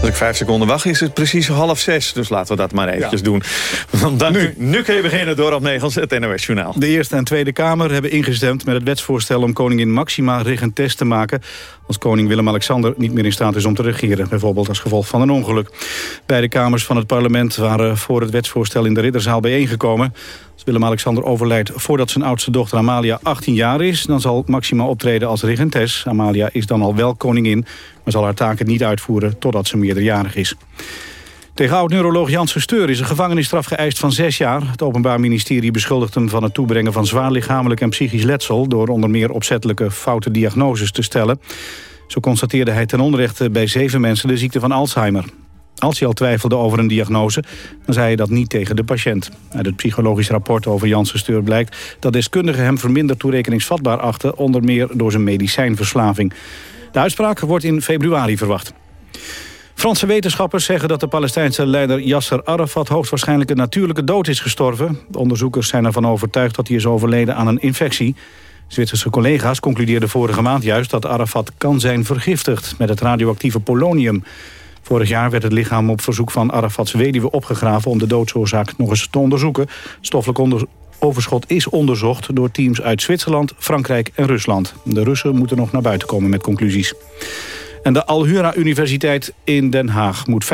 S2: Als ik vijf seconden wacht, is het precies half zes. Dus laten we dat maar eventjes doen. Want dan, nu. nu kun je beginnen door op Negels, het NOS Journaal.
S3: De Eerste en Tweede Kamer hebben ingestemd met het wetsvoorstel... om koningin Maxima regentest te maken... als koning Willem-Alexander niet meer in staat is om te regeren. Bijvoorbeeld als gevolg van een ongeluk. Beide kamers van het parlement waren voor het wetsvoorstel... in de Ridderzaal bijeengekomen. Als Willem-Alexander overlijdt voordat zijn oudste dochter Amalia 18 jaar is... dan zal Maxima optreden als regentes. Amalia is dan al wel koningin, maar zal haar taken niet uitvoeren... totdat ze meerderjarig is. Tegen oud-neuroloog Janssen Steur is een gevangenisstraf geëist van zes jaar. Het Openbaar Ministerie beschuldigt hem van het toebrengen van zwaar lichamelijk en psychisch letsel... door onder meer opzettelijke foute diagnoses te stellen. Zo constateerde hij ten onrechte bij zeven mensen de ziekte van Alzheimer. Als hij al twijfelde over een diagnose, dan zei hij dat niet tegen de patiënt. Uit het psychologisch rapport over Janssen Steur blijkt... dat deskundigen hem verminderd toerekeningsvatbaar achten... onder meer door zijn medicijnverslaving. De uitspraak wordt in februari verwacht. Franse wetenschappers zeggen dat de Palestijnse leider Yasser Arafat... hoogstwaarschijnlijk een natuurlijke dood is gestorven. De onderzoekers zijn ervan overtuigd dat hij is overleden aan een infectie. Zwitserse collega's concludeerden vorige maand juist... dat Arafat kan zijn vergiftigd met het radioactieve polonium... Vorig jaar werd het lichaam op verzoek van Arafats weduwe opgegraven... om de doodsoorzaak nog eens te onderzoeken. Stoffelijk overschot is onderzocht door teams uit Zwitserland, Frankrijk en Rusland. De Russen moeten nog naar buiten komen met conclusies. En de Alhura Universiteit in Den Haag moet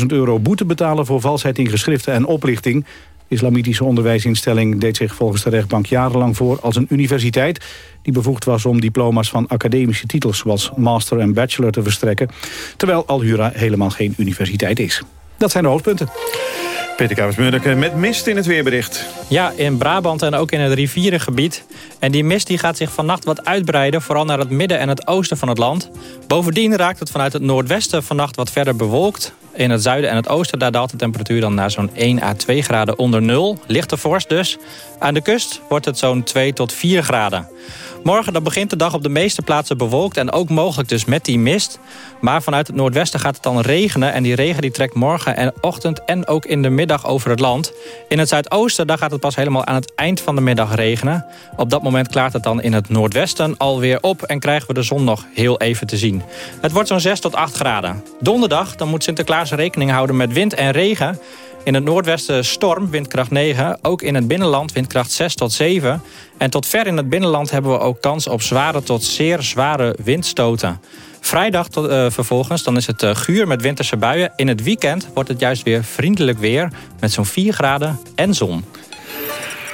S3: 50.000 euro boete betalen... voor valsheid in geschriften en oplichting. Islamitische onderwijsinstelling deed zich volgens de rechtbank jarenlang voor als een universiteit... die bevoegd was om diploma's van academische titels... zoals master en bachelor te verstrekken... terwijl Alhura helemaal geen universiteit is. Dat zijn de hoofdpunten.
S2: Peter Kaversmurk met mist in het weerbericht.
S30: Ja, in Brabant en ook in het rivierengebied. En die mist die gaat zich vannacht wat uitbreiden... vooral naar het midden en het oosten van het land. Bovendien raakt het vanuit het noordwesten vannacht wat verder bewolkt. In het zuiden en het oosten daar daalt de temperatuur dan naar zo'n 1 à 2 graden onder nul. Lichte vorst dus. Aan de kust wordt het zo'n 2 tot 4 graden. Morgen dan begint de dag op de meeste plaatsen bewolkt... en ook mogelijk dus met die mist. Maar vanuit het noordwesten gaat het dan regenen... en die regen die trekt morgen en ochtend en ook in de middag over het land. In het zuidoosten daar gaat het pas helemaal aan het eind van de middag regenen. Op dat moment klaart het dan in het noordwesten alweer op... en krijgen we de zon nog heel even te zien. Het wordt zo'n 6 tot 8 graden. Donderdag dan moet Sinterklaas rekening houden met wind en regen... In het noordwesten storm, windkracht 9. Ook in het binnenland windkracht 6 tot 7. En tot ver in het binnenland hebben we ook kans op zware tot zeer zware windstoten. Vrijdag tot, uh, vervolgens, dan is het uh, guur met winterse buien. In het weekend wordt het juist weer vriendelijk weer... met zo'n 4 graden en zon.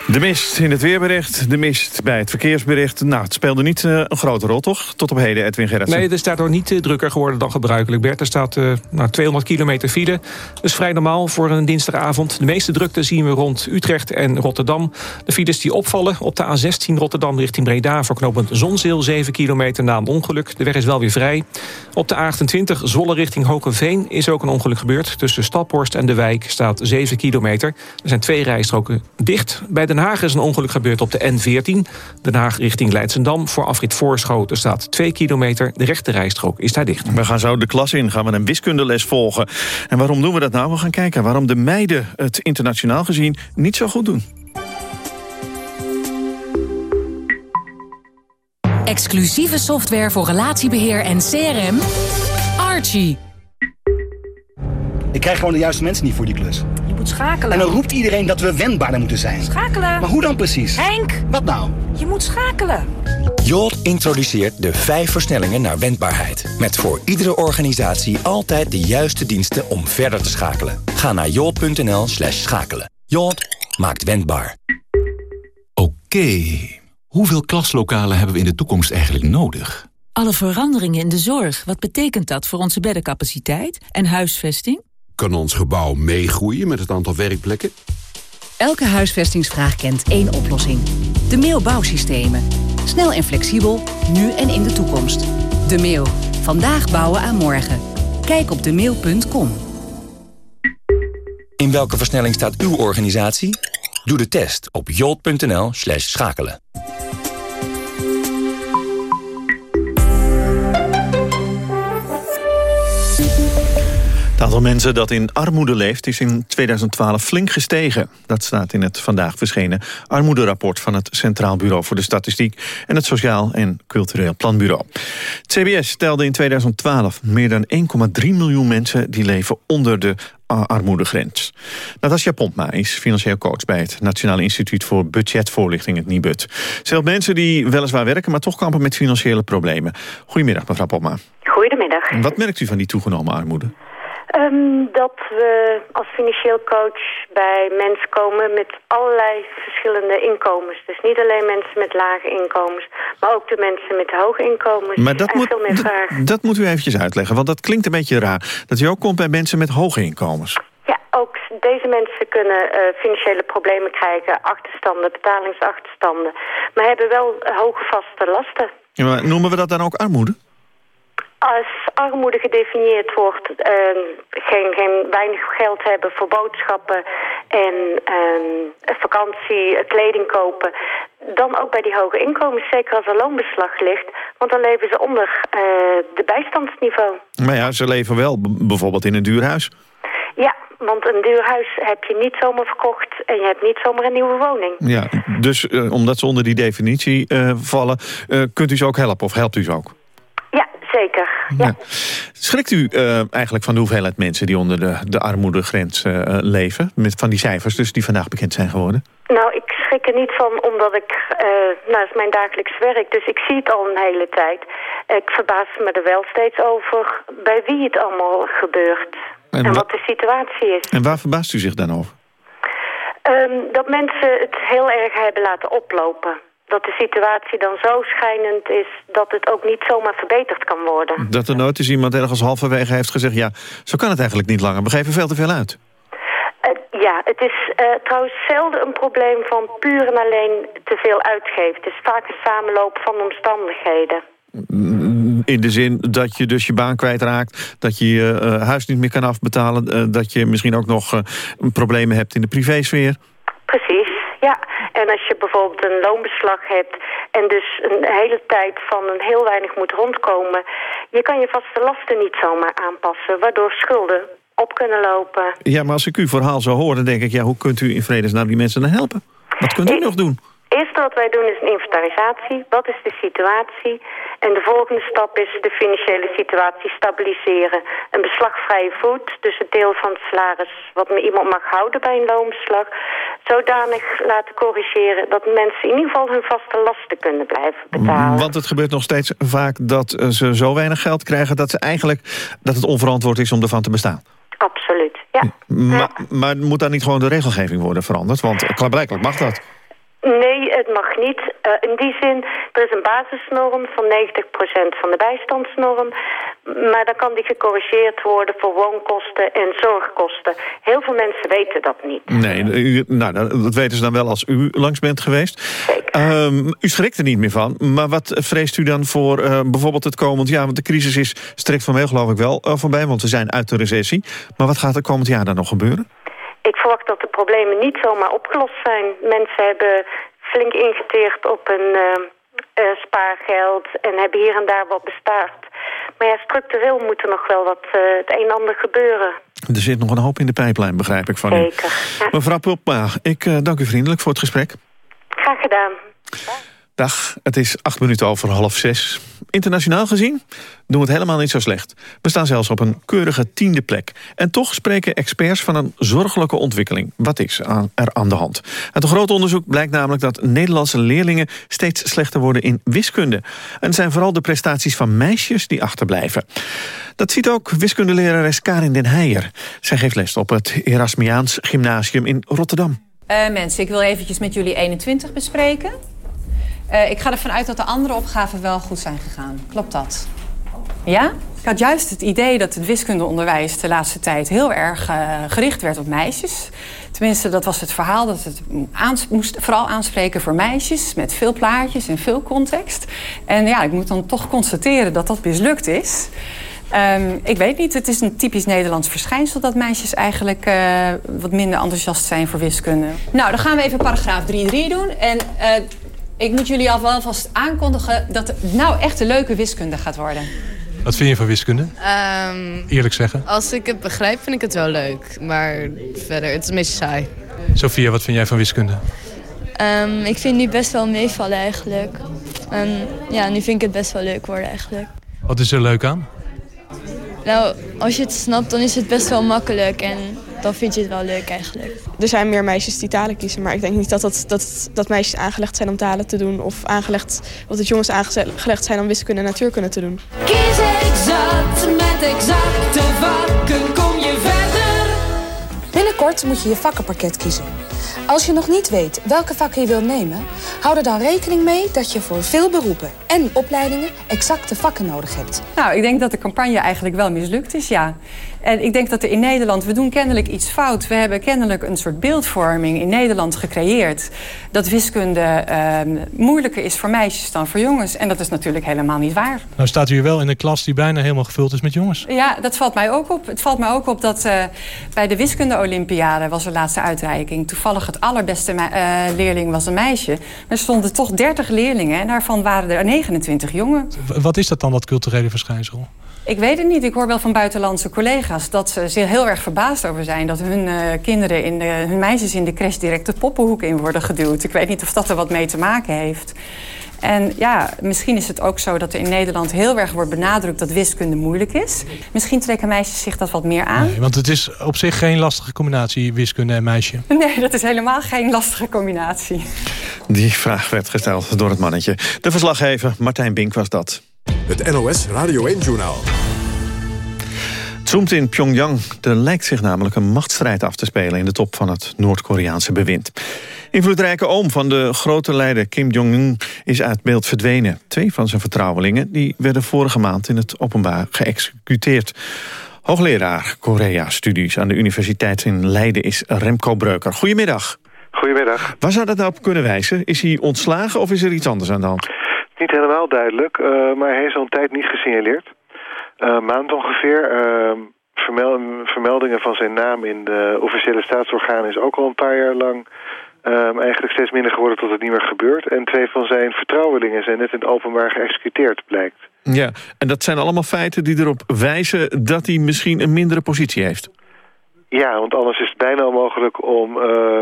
S2: De mist in het weerbericht, de mist bij het verkeersbericht. Nou, het speelde niet uh, een grote rol, toch? Tot op heden, Edwin Gerritsen.
S7: Nee, het is daardoor niet uh, drukker geworden dan gebruikelijk. Bert, er staat uh, nou, 200 kilometer file. Dat is vrij normaal voor een dinsdagavond. De meeste drukte zien we rond Utrecht en Rotterdam. De files die opvallen op de A16 Rotterdam richting Breda... voor knooppunt Zonzeel, 7 kilometer na een ongeluk. De weg is wel weer vrij. Op de A28 Zwolle richting Hogeveen is ook een ongeluk gebeurd. Tussen Staphorst en De Wijk staat 7 kilometer. Er zijn twee rijstroken dicht bij de Den Haag is een ongeluk gebeurd op de N14. Den Haag richting Leidsendam. Voor afrit Voorschoten staat 2 kilometer. De rechte rijstrook is daar dicht.
S2: We gaan zo de klas in, gaan we een wiskundeles volgen. En waarom doen we dat nou? We gaan kijken waarom de meiden het internationaal gezien niet zo goed doen.
S11: Exclusieve software voor relatiebeheer en CRM. Archie.
S31: Ik krijg gewoon de juiste mensen niet voor die klus.
S10: Moet schakelen.
S31: En dan roept iedereen dat we wendbaarder moeten zijn.
S10: Schakelen.
S31: Maar hoe dan precies?
S10: Henk.
S31: Wat nou?
S10: Je moet schakelen.
S32: Jolt introduceert de vijf versnellingen naar wendbaarheid. Met voor iedere organisatie altijd de juiste diensten om verder te schakelen. Ga naar jolt.nl slash schakelen. Jolt maakt wendbaar.
S33: Oké, hoeveel klaslokalen hebben we in de toekomst eigenlijk nodig?
S10: Alle veranderingen in de zorg, wat betekent dat voor onze beddencapaciteit en huisvesting?
S1: Kan ons gebouw meegroeien met het aantal werkplekken?
S11: Elke huisvestingsvraag kent één oplossing. De Mail Bouwsystemen. Snel en flexibel, nu en in de toekomst. De Mail. Vandaag bouwen aan morgen. Kijk op demail.com.
S32: In welke versnelling staat uw organisatie? Doe de test op jolt.nl slash schakelen.
S2: Aantal mensen dat in armoede leeft is in 2012 flink gestegen. Dat staat in het vandaag verschenen armoederapport van het Centraal Bureau voor de Statistiek en het Sociaal en Cultureel Planbureau. Het CBS telde in 2012 meer dan 1,3 miljoen mensen die leven onder de armoedegrens. Natasja Pontma is financieel coach bij het Nationaal Instituut voor Budgetvoorlichting, het NIBUD. Ze mensen die weliswaar werken, maar toch kampen met financiële problemen. Goedemiddag, mevrouw Pontma.
S34: Goedemiddag.
S2: Wat merkt u van die toegenomen armoede?
S34: Um, dat we als financieel coach bij mensen komen met allerlei verschillende inkomens. Dus niet alleen mensen met lage inkomens, maar ook de mensen met hoge inkomens.
S2: Maar dat, moet,
S34: veel meer vragen.
S2: dat moet u eventjes uitleggen, want dat klinkt een beetje raar. Dat u ook komt bij mensen met hoge inkomens.
S34: Ja, ook deze mensen kunnen uh, financiële problemen krijgen, achterstanden, betalingsachterstanden. Maar hebben wel hoge vaste lasten.
S2: Ja, maar noemen we dat dan ook armoede?
S34: als armoede gedefinieerd wordt, uh, geen, geen weinig geld hebben voor boodschappen en uh, vakantie, kleding kopen, dan ook bij die hoge inkomens, zeker als er loonbeslag ligt, want dan leven ze onder uh, de bijstandsniveau.
S2: Maar ja, ze leven wel bijvoorbeeld in een duur huis.
S34: Ja, want een duur huis heb je niet zomaar verkocht en je hebt niet zomaar een nieuwe woning.
S2: Ja, dus uh, omdat ze onder die definitie uh, vallen, uh, kunt u ze ook helpen of helpt u ze ook?
S34: Zeker. Ja. ja.
S2: Schrikt u eigenlijk van de hoeveelheid mensen die onder de, de armoedegrens leven? Met, van die cijfers dus die vandaag bekend zijn geworden?
S34: Nou, ik schrik er niet van omdat ik... nou, het is mijn dagelijks werk, dus ik zie het al een hele tijd. Ik verbaas me er wel steeds over bij wie het allemaal gebeurt. En, en wat de situatie is.
S2: En waar verbaast u zich dan over?
S34: Um, dat mensen het heel erg hebben laten oplopen. Dat de situatie dan zo schijnend is dat het ook niet zomaar verbeterd kan worden.
S2: Dat er nooit eens iemand ergens halverwege heeft gezegd... ja, zo kan het eigenlijk niet langer, we geven veel te veel uit.
S34: Uh, ja, het is uh, trouwens zelden een probleem van puur en alleen te veel uitgeven. Het is vaak een samenloop van omstandigheden
S2: in de zin dat je dus je baan kwijtraakt... dat je je uh, huis niet meer kan afbetalen... Dat je misschien ook nog problemen hebt in de privésfeer.
S34: Precies, ja. En als je bijvoorbeeld een loonbeslag hebt... en dus een hele tijd van een heel weinig moet rondkomen... je kan je vaste lasten niet zomaar aanpassen... waardoor schulden op kunnen lopen.
S2: Ja, maar als ik uw verhaal zo hoor, dan denk ik... ja, hoe kunt u in vredesnaam die mensen dan helpen? Wat kunt u ik... nog doen?
S34: Het eerste wat wij doen is een inventarisatie. Wat is de situatie? En de volgende stap is de financiële situatie stabiliseren. Een beslagvrije voet, dus het deel van het salaris... wat iemand mag houden bij een loonbeslag... zodanig laten corrigeren dat mensen in ieder geval hun vaste lasten kunnen blijven betalen.
S2: Want het gebeurt nog steeds vaak dat ze zo weinig geld krijgen... dat, ze eigenlijk, dat het onverantwoord is om ervan te bestaan.
S34: Absoluut, ja.
S2: Maar, maar moet daar niet gewoon de regelgeving worden veranderd? Want blijkbaar mag dat.
S34: Nee, het mag niet. Uh, in die zin, er is een basisnorm van 90% van de bijstandsnorm. Maar dan kan die gecorrigeerd worden voor woonkosten en zorgkosten. Heel veel mensen weten dat niet.
S2: Nee, nou, dat weten ze dan wel als u langs bent geweest. Um, u schrikt er niet meer van. Maar wat vreest u dan voor uh, bijvoorbeeld het komend jaar? Want de crisis is strikt formeel geloof ik wel uh, voorbij. Want we zijn uit de recessie. Maar wat gaat er komend jaar dan nog gebeuren?
S34: Ik verwacht problemen niet zomaar opgelost zijn. Mensen hebben flink ingeteerd op hun uh, uh, spaargeld en hebben hier en daar wat bespaard. Maar ja, structureel moet er nog wel wat uh, het een en ander gebeuren.
S2: Er zit nog een hoop in de pijplijn, begrijp ik van
S34: Zeker,
S2: u. Ja. Mevrouw Pulpma, ik dank u vriendelijk voor het gesprek.
S34: Graag gedaan.
S2: Dag, het is acht minuten over half zes. Internationaal gezien doen we het helemaal niet zo slecht. We staan zelfs op een keurige tiende plek. En toch spreken experts van een zorgelijke ontwikkeling. Wat is er aan de hand? Uit een groot onderzoek blijkt namelijk dat Nederlandse leerlingen... steeds slechter worden in wiskunde. En het zijn vooral de prestaties van meisjes die achterblijven. Dat ziet ook wiskundelerares Karin den Heijer. Zij geeft les op het Erasmiaans Gymnasium in Rotterdam.
S35: Uh, mensen, ik wil eventjes met jullie 21 bespreken. Uh, ik ga ervan uit dat de andere opgaven wel goed zijn gegaan. Klopt dat? Ja? Ik had juist het idee dat het wiskundeonderwijs de laatste tijd heel erg uh, gericht werd op meisjes. Tenminste, dat was het verhaal dat het moest vooral aanspreken voor meisjes met veel plaatjes en veel context. En ja, ik moet dan toch constateren dat dat mislukt is. Um, ik weet niet, het is een typisch Nederlands verschijnsel dat meisjes eigenlijk uh, wat minder enthousiast zijn voor wiskunde. Nou, dan gaan we even paragraaf 3.3 doen. En ik moet jullie al wel vast aankondigen dat het nou echt een leuke wiskunde gaat worden.
S36: Wat vind je van wiskunde?
S37: Ehm,
S36: Eerlijk zeggen.
S37: Als ik het begrijp, vind ik het wel leuk. Maar verder, het is een beetje saai.
S36: Sophia, wat vind jij van wiskunde?
S38: Ehm, ik vind nu best wel meevallen eigenlijk. En ja, nu vind ik het best wel leuk worden eigenlijk.
S36: Wat is er leuk aan?
S38: Nou, als je het snapt, dan is het best wel makkelijk en dan vind je het wel leuk eigenlijk.
S39: Er zijn meer meisjes die talen kiezen, maar ik denk niet dat, dat, dat, dat meisjes aangelegd zijn om talen te doen. Of, aangelegd, of dat jongens aangelegd zijn om wiskunde en natuurkunde te doen.
S40: Kies exact, met exacte vakken kom je verder.
S41: Binnenkort moet je je vakkenpakket kiezen. Als je nog niet weet welke vakken je wil nemen, hou er dan rekening mee dat je voor veel beroepen en opleidingen exacte vakken nodig hebt.
S35: Nou, ik denk dat de campagne eigenlijk wel mislukt is, ja. En ik denk dat er in Nederland, we doen kennelijk iets fout. We hebben kennelijk een soort beeldvorming in Nederland gecreëerd. Dat wiskunde uh, moeilijker is voor meisjes dan voor jongens. En dat is natuurlijk helemaal niet waar.
S36: Nou staat u hier wel in een klas die bijna helemaal gevuld is met jongens.
S35: Ja, dat valt mij ook op. Het valt mij ook op dat uh, bij de wiskunde-olympiade was de laatste uitreiking. Toevallig het allerbeste uh, leerling was een meisje. Er stonden toch 30 leerlingen en daarvan waren er 29 jongen.
S36: Wat is dat dan, dat culturele verschijnsel?
S35: Ik weet het niet. Ik hoor wel van buitenlandse collega's dat ze zich heel erg verbaasd over zijn dat hun uh, kinderen, in de, hun meisjes in de crash direct de poppenhoek in worden geduwd. Ik weet niet of dat er wat mee te maken heeft. En ja, misschien is het ook zo dat er in Nederland heel erg wordt benadrukt dat wiskunde moeilijk is. Misschien trekken meisjes zich dat wat meer aan.
S36: Nee, want het is op zich geen lastige combinatie, wiskunde en meisje.
S35: Nee, dat is helemaal geen lastige combinatie.
S2: Die vraag werd gesteld door het mannetje. De verslaggever Martijn Bink was dat.
S1: Het NOS Radio 1-journaal.
S2: Het zoomt in Pyongyang. Er lijkt zich namelijk een machtsstrijd af te spelen... in de top van het Noord-Koreaanse bewind. Invloedrijke oom van de grote leider Kim Jong-un is uit beeld verdwenen. Twee van zijn vertrouwelingen die werden vorige maand in het openbaar geëxecuteerd. Hoogleraar Korea-studies aan de Universiteit in Leiden is Remco Breuker. Goedemiddag.
S42: Goedemiddag.
S2: Waar zou dat nou op kunnen wijzen? Is hij ontslagen of is er iets anders aan de hand?
S42: Niet helemaal duidelijk, uh, maar hij is al een tijd niet gesignaleerd. Uh, maand ongeveer. Vermeld, vermeldingen van zijn naam in de officiële staatsorganen is ook al een paar jaar lang um, eigenlijk steeds minder geworden tot het niet meer gebeurt. En twee van zijn vertrouwelingen zijn net in het openbaar geëxecuteerd, blijkt.
S2: Ja, en dat zijn allemaal feiten die erop wijzen dat hij misschien een mindere positie heeft.
S42: Ja, want anders is het bijna onmogelijk om uh,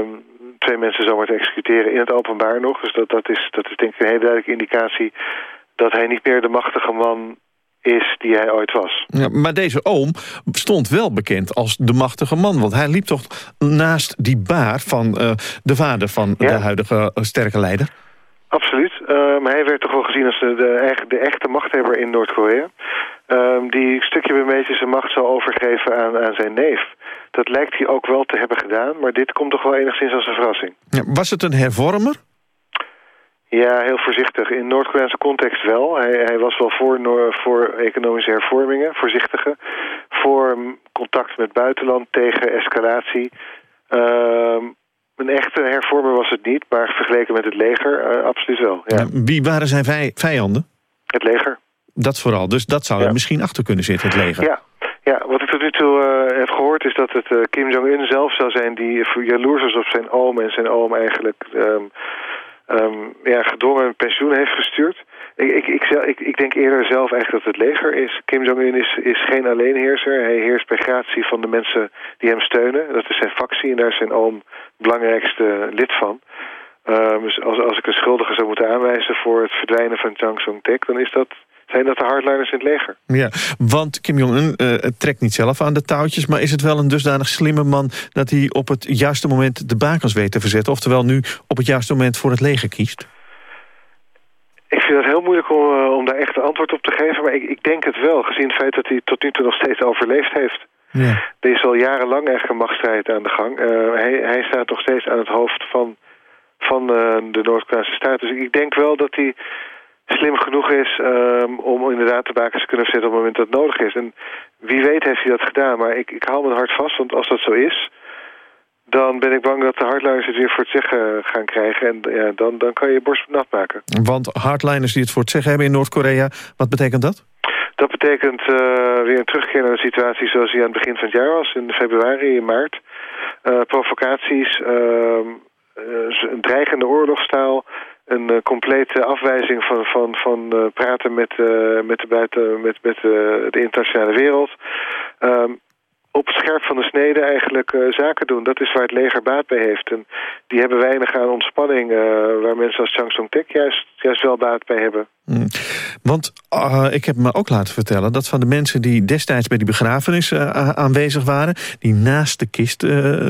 S42: twee mensen zomaar te executeren in het openbaar nog. Dus dat, dat, is, dat is denk ik een hele duidelijke indicatie dat hij niet meer de machtige man is die hij ooit was.
S2: Ja, maar deze oom stond wel bekend als de machtige man. Want hij liep toch naast die baar van uh, de vader van ja. de huidige uh, sterke leider?
S42: Absoluut. Um, hij werd toch wel gezien als de, de, de echte machthebber in Noord-Korea. Um, die stukje bij beetje zijn macht zou overgeven aan, aan zijn neef. Dat lijkt hij ook wel te hebben gedaan, maar dit komt toch wel enigszins als een verrassing.
S2: Ja, was het een hervormer?
S42: Ja, heel voorzichtig. In Noord-Koreaanse context wel. Hij, hij, was wel voor, voor economische hervormingen, voorzichtige. Voor contact met buitenland tegen escalatie. Uh, een echte hervormer was het niet, maar vergeleken met het leger uh, absoluut wel. Ja.
S2: Wie waren zijn vij vijanden?
S42: Het leger.
S2: Dat vooral, dus dat zou er misschien achter kunnen zitten, het leger.
S42: Ja, ja, wat ik tot nu toe uh, heb gehoord is dat het uh, Kim Jong-un zelf zou zijn... die jaloers was op zijn oom en zijn oom eigenlijk... Um, um, ja, gedwongen een pensioen heeft gestuurd. Ik, ik, ik, denk eerder zelf eigenlijk dat het leger is. Kim Jong-un is, is geen alleenheerser. Hij heerst bij gratie van de mensen die hem steunen. Dat is zijn factie en daar is zijn oom belangrijkste lid van. Um, dus als, als ik een schuldige zou moeten aanwijzen voor het verdwijnen van Chang Song-tek... dan is dat zijn dat de hardliners in het leger.
S2: Ja, want Kim Jong-un uh, trekt niet zelf aan de touwtjes... maar is het wel een dusdanig slimme man... dat hij op het juiste moment de bakens weet te verzetten... oftewel nu op het juiste moment voor het leger kiest?
S42: Ik vind het heel moeilijk om, uh, om daar echt een antwoord op te geven... maar ik, ik denk het wel, gezien het feit dat hij tot nu toe nog steeds overleefd heeft.
S2: Ja.
S42: Er is al jarenlang eigenlijk een machtsstrijd aan de gang. Uh, hij, hij staat nog steeds aan het hoofd van, van de Noord-Koreaanse staat. Dus ik denk wel dat hij slim genoeg is um, om inderdaad de bakens te kunnen verzetten op het moment dat het nodig is. En wie weet heeft hij dat gedaan, maar ik, ik hou mijn hart vast, want als dat zo is... dan ben ik bang dat de hardliners het weer voor het zeggen gaan krijgen... en ja, dan, dan kan je je borst nat maken.
S2: Want hardliners die het voor het zeggen hebben in Noord-Korea, wat betekent dat?
S42: Dat betekent uh, weer een terugkeer naar de situatie zoals die aan het begin van het jaar was... in februari, in maart. Uh, provocaties, uh, een dreigende oorlogstaal een eh, complete afwijzing van, van, van eh, praten met, eh, met, de, buiten, met, met de internationale wereld. Ehm, op het scherp van de snede eigenlijk zaken doen. Dat is waar het leger baat bij heeft. En die hebben weinig aan ontspanning, waar mensen als Chang Song-tek juist, juist wel baat bij hebben.
S2: Mm. Want uh, ik heb me ook laten vertellen dat van de mensen die destijds bij die begrafenis aanwezig waren, die naast de kist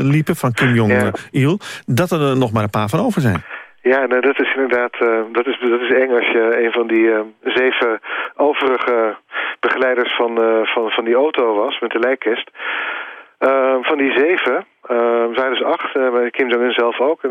S2: liepen van Kim Jong-il, dat er nog maar een paar van over zijn.
S42: Ja, nou, dat is inderdaad uh, dat is, dat is eng als je een van die uh, zeven overige begeleiders van, uh, van, van die auto was met de lijkkist. van die zeven zijn dus acht, bij Kim Jong-un zelf ook. En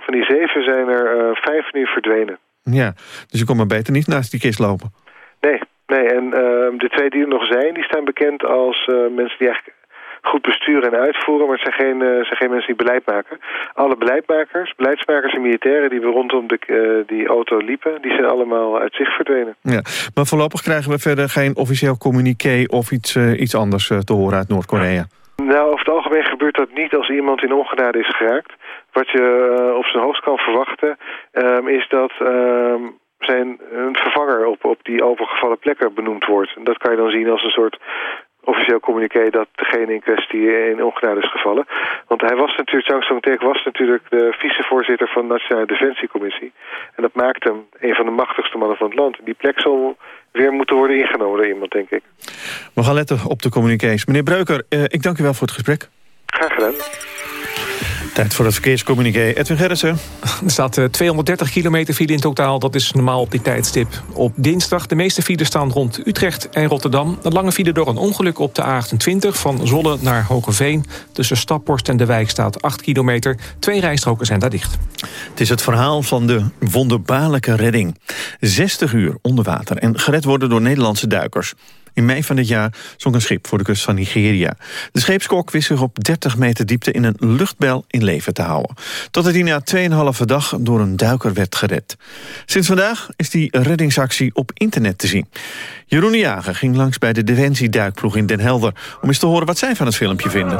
S42: van die zeven zijn er vijf nu verdwenen.
S2: Ja, dus je kon maar beter niet naast die kist lopen.
S42: Nee, nee. En de twee die er nog zijn, die staan bekend als mensen die eigenlijk goed besturen en uitvoeren, maar het zijn geen, uh, zijn geen mensen die beleid maken. Alle beleidmakers, beleidsmakers en militairen die we rondom de, uh, die auto liepen, die zijn allemaal uit zicht verdwenen.
S2: Ja, maar voorlopig krijgen we verder geen officieel communiqué of iets, uh, iets anders te horen uit Noord-Korea.
S42: Nou, over het algemeen gebeurt dat niet als iemand in ongenade is geraakt. Wat je op zijn hoogst kan verwachten, um, is dat um, zijn een vervanger op, op die overgevallen plekken benoemd wordt. En dat kan je dan zien als een soort officieel communiqué dat degene in kwestie in ongenade is gevallen. Want hij was natuurlijk, Chang Song-tek was natuurlijk de vicevoorzitter van de Nationale Defensiecommissie. En dat maakt hem een van de machtigste mannen van het land. Die plek zal weer moeten worden ingenomen door iemand, denk ik.
S2: We gaan letten op de communicaties. Meneer Breuker, eh, ik dank u wel voor het gesprek.
S42: Graag gedaan.
S2: Tijd voor het verkeerscommuniqué. Edwin Gerritsen.
S7: Er staat uh, 230 kilometer file in totaal. Dat is normaal op die tijdstip. Op dinsdag de meeste files staan rond Utrecht en Rotterdam. Een lange file door een ongeluk op de A28 van Zolle naar Hogeveen. Tussen Staphorst en de wijk staat 8 kilometer. Twee rijstroken zijn daar dicht.
S2: Het is het verhaal van de wonderbaarlijke redding. 60 uur onder water en gered worden door Nederlandse duikers. In mei van dit jaar zonk een schip voor de kust van Nigeria. De scheepskok wist zich op 30 meter diepte in een luchtbel in leven te houden. Tot hij na 2,5 dag door een duiker werd gered. Sinds vandaag is die reddingsactie op internet te zien. Jeroen de Jager ging langs bij de Defensie duikploeg in Den Helder... om eens te horen wat zij van het filmpje vinden.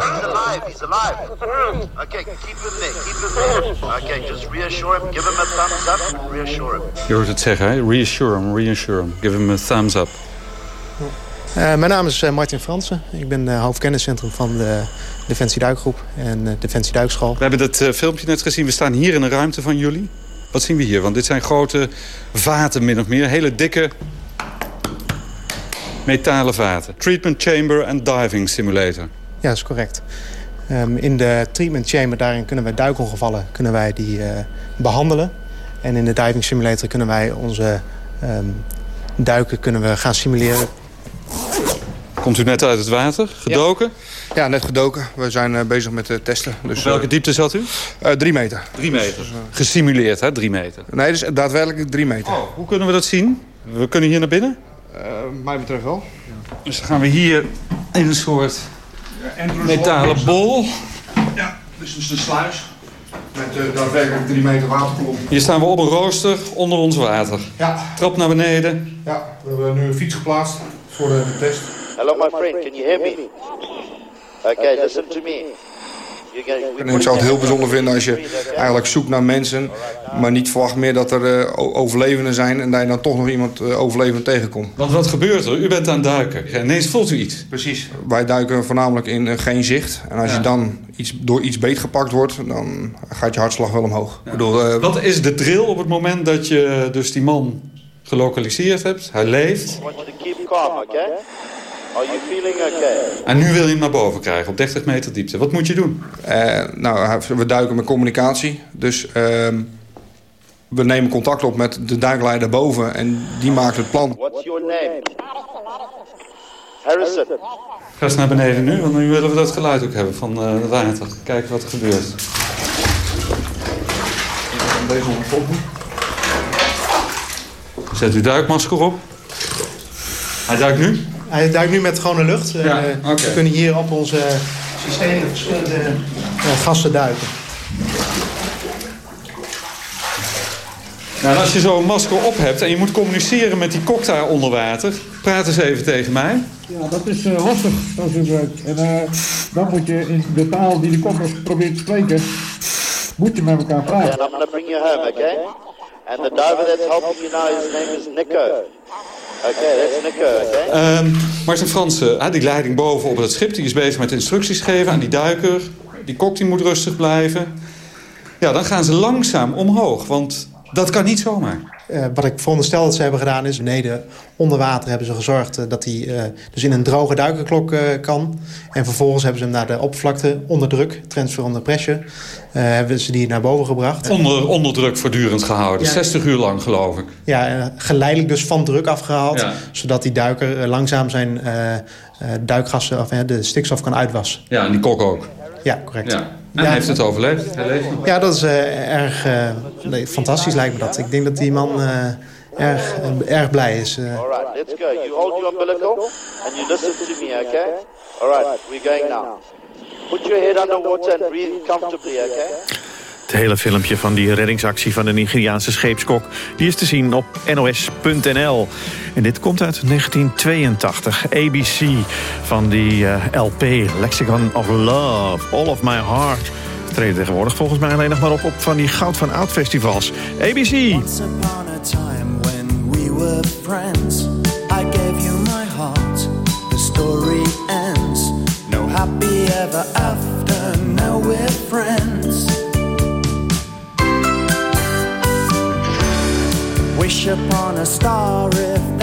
S17: Je hoort het zeggen, hè? Reassure him, reassure him. Give him a thumbs up.
S43: Uh, mijn naam is uh, Martin Fransen. Ik ben uh, hoofdkenniscentrum van de Defensie Duikgroep en Defensie Duikschool.
S17: We hebben dat filmpje net gezien. We staan hier in een ruimte van jullie. Wat zien we hier? Want dit zijn grote vaten min of meer. Hele dikke metalen vaten. Treatment chamber en diving simulator.
S43: Ja, dat is correct. Um, in de treatment chamber daarin kunnen wij duikongevallen kunnen wij die, behandelen. En in de diving simulator kunnen wij onze um, duiken kunnen we gaan simuleren.
S17: Komt u net uit het water? Gedoken?
S44: Ja, ja net gedoken. We zijn uh, bezig met uh, testen. Dus,
S17: Op welke diepte zat u?
S44: Uh, drie meter.
S17: Drie meter. Dus, Gesimuleerd, hè? Drie meter.
S44: Nee, dus daadwerkelijk drie meter.
S17: Oh, hoe kunnen we dat zien? We kunnen hier naar binnen?
S44: mij betreft wel.
S17: Ja. Dus dan gaan we hier in een soort ja, metalen bol.
S44: Ja, dus, dus de sluis. Met daadwerkelijk drie meter waterklom.
S17: Hier staan we op een rooster onder ons water.
S44: Ja.
S17: Trap naar beneden.
S44: Ja, we hebben nu een fiets geplaatst voor de, de test.
S45: Hello my friend, can you hear me? Okay, listen to me.
S44: En ik zou het heel bijzonder vinden als je eigenlijk zoekt naar mensen... maar niet verwacht meer dat er uh, overlevenden zijn... en dat je dan toch nog iemand uh, overlevend tegenkomt.
S17: Want wat gebeurt er? U bent aan het duiken. Ja, ineens voelt u iets.
S44: Precies. Wij duiken voornamelijk in uh, geen zicht. En als ja. je dan iets, door iets beetgepakt wordt... dan gaat je hartslag wel omhoog.
S17: Ja. Ik bedoel, wat is de drill op het moment dat je dus die man gelokaliseerd hebt? Hij leeft. En nu wil je hem naar boven krijgen, op 30 meter diepte. Wat moet je doen?
S44: Uh, nou, we duiken met communicatie. Dus uh, we nemen contact op met de duikleider boven en die maakt het plan.
S45: What's your name? Harrison.
S17: Ga eens naar beneden nu, want nu willen we dat geluid ook hebben van uh, het water. Kijken wat er gebeurt.
S44: Deze onder
S17: Zet uw duikmasker op. Hij duikt nu?
S43: Hij duikt nu met gewone lucht.
S17: Ja,
S43: uh,
S17: okay.
S43: We kunnen hier op onze systemen verschillende uh, gassen duiken.
S17: Nou, als je zo'n masker op hebt en je moet communiceren met die kok daar onder water... praat eens even tegen mij.
S46: Ja, dat is uh, lastig, u weet. En dan moet je in de taal die de kok probeert te spreken... moet je met elkaar praten.
S45: I'm gonna bring you home, okay?
S2: And the diver that's helping you now, his name is Nico. Okay, that's Nico, okay?
S17: Um, Martin Fransen, ah, die leiding boven op het schip... die is bezig met instructies geven aan die duiker. Die kok die moet rustig blijven. Ja, dan gaan ze langzaam omhoog, want dat kan niet zomaar.
S43: Uh, wat ik veronderstel dat ze hebben gedaan is... beneden onder water hebben ze gezorgd uh, dat hij uh, dus in een droge duikerklok kan. En vervolgens hebben ze hem naar de oppervlakte onder druk, transfer under pressure... hebben ze die naar boven gebracht.
S17: Onder, onder druk voortdurend gehouden, ja. 60 uur lang geloof ik.
S43: Ja, geleidelijk dus van druk afgehaald... Ja. zodat die duiker langzaam zijn duikgassen, of de stikstof kan uitwassen.
S17: Ja, en die kok ook.
S43: Ja, correct.
S17: Ja. En hij heeft het overleefd. Hij leeft nog.
S43: Ja, dat is uh, erg uh, nee, fantastisch lijkt me dat. Ik denk dat die man uh, erg, erg blij is.
S2: All right, let's go. You hold your umbilical and you listen to me, okay? All right, we're going now. Put your head under water and breathe comfortably, okay?
S35: Het hele filmpje van die reddingsactie van de Nigeriaanse scheepskok... die is te zien op nos.nl. En dit komt uit 1982. ABC van die uh, LP, Lexicon of Love, All of My Heart... treden tegenwoordig volgens mij alleen nog maar op, op van die Goud van Oud festivals. ABC! Once upon a time when we were friends I gave you my heart, the story ends No happy ever after, now we're friends upon a star if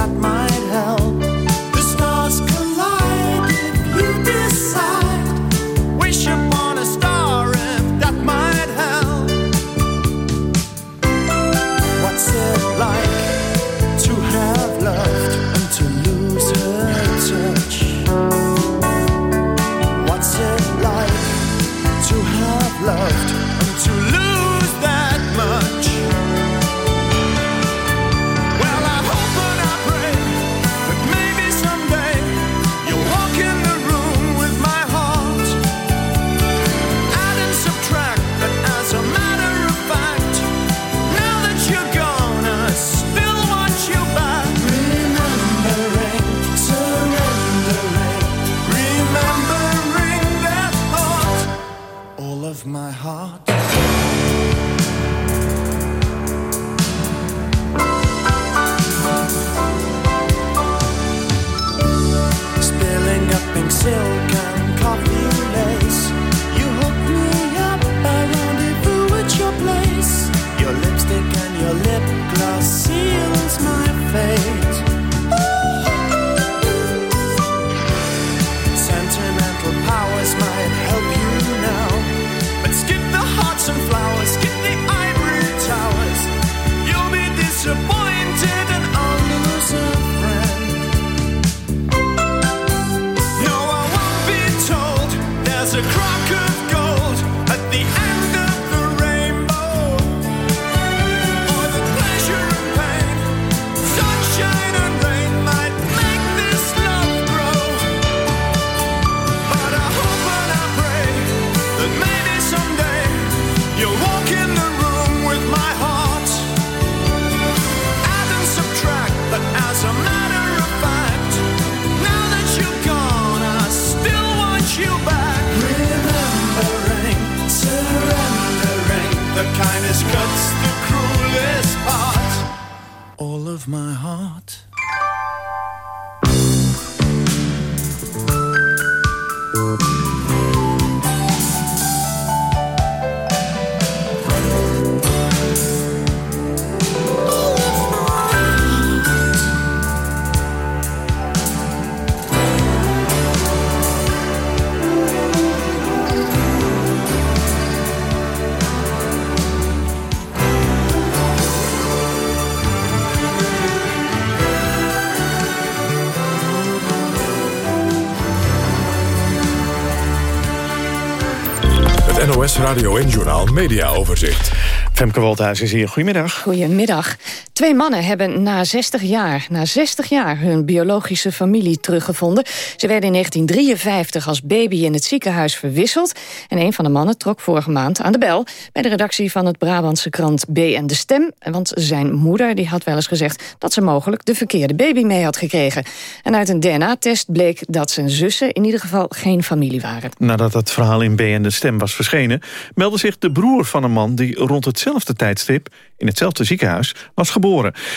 S1: Radio 1-journaal Media Overzicht.
S35: Femke Wolthuis is hier. Goedemiddag.
S47: Goedemiddag. Twee mannen hebben na 60 jaar, na 60 jaar hun biologische familie teruggevonden. Ze werden in 1953 als baby in het ziekenhuis verwisseld. En een van de mannen trok vorige maand aan de bel... bij de redactie van het Brabantse krant B en de Stem. Want zijn moeder die had wel eens gezegd... dat ze mogelijk de verkeerde baby mee had gekregen. En uit een DNA-test bleek dat zijn zussen in ieder geval geen familie waren.
S35: Nadat het verhaal in B en de Stem was verschenen... meldde zich de broer van een man die rond hetzelfde
S2: tijdstip in hetzelfde ziekenhuis was geboren.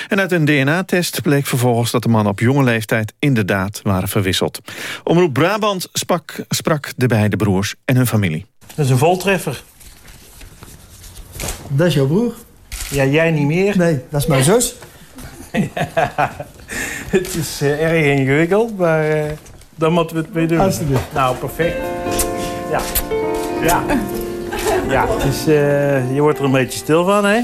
S2: En uit een DNA-test bleek vervolgens dat de mannen op jonge leeftijd inderdaad waren verwisseld. Omroep Brabant sprak, sprak de beide broers en hun familie.
S48: Dat is een voltreffer.
S49: Dat is jouw broer?
S48: Ja, jij niet meer.
S49: Nee, dat is mijn zus.
S48: het is eh, erg ingewikkeld, maar uh, dan moeten we het mee doen.
S49: Alsjeblieft.
S48: Nou, perfect. Ja. Ja. Ja, dus uh, je wordt er een beetje stil van, hè?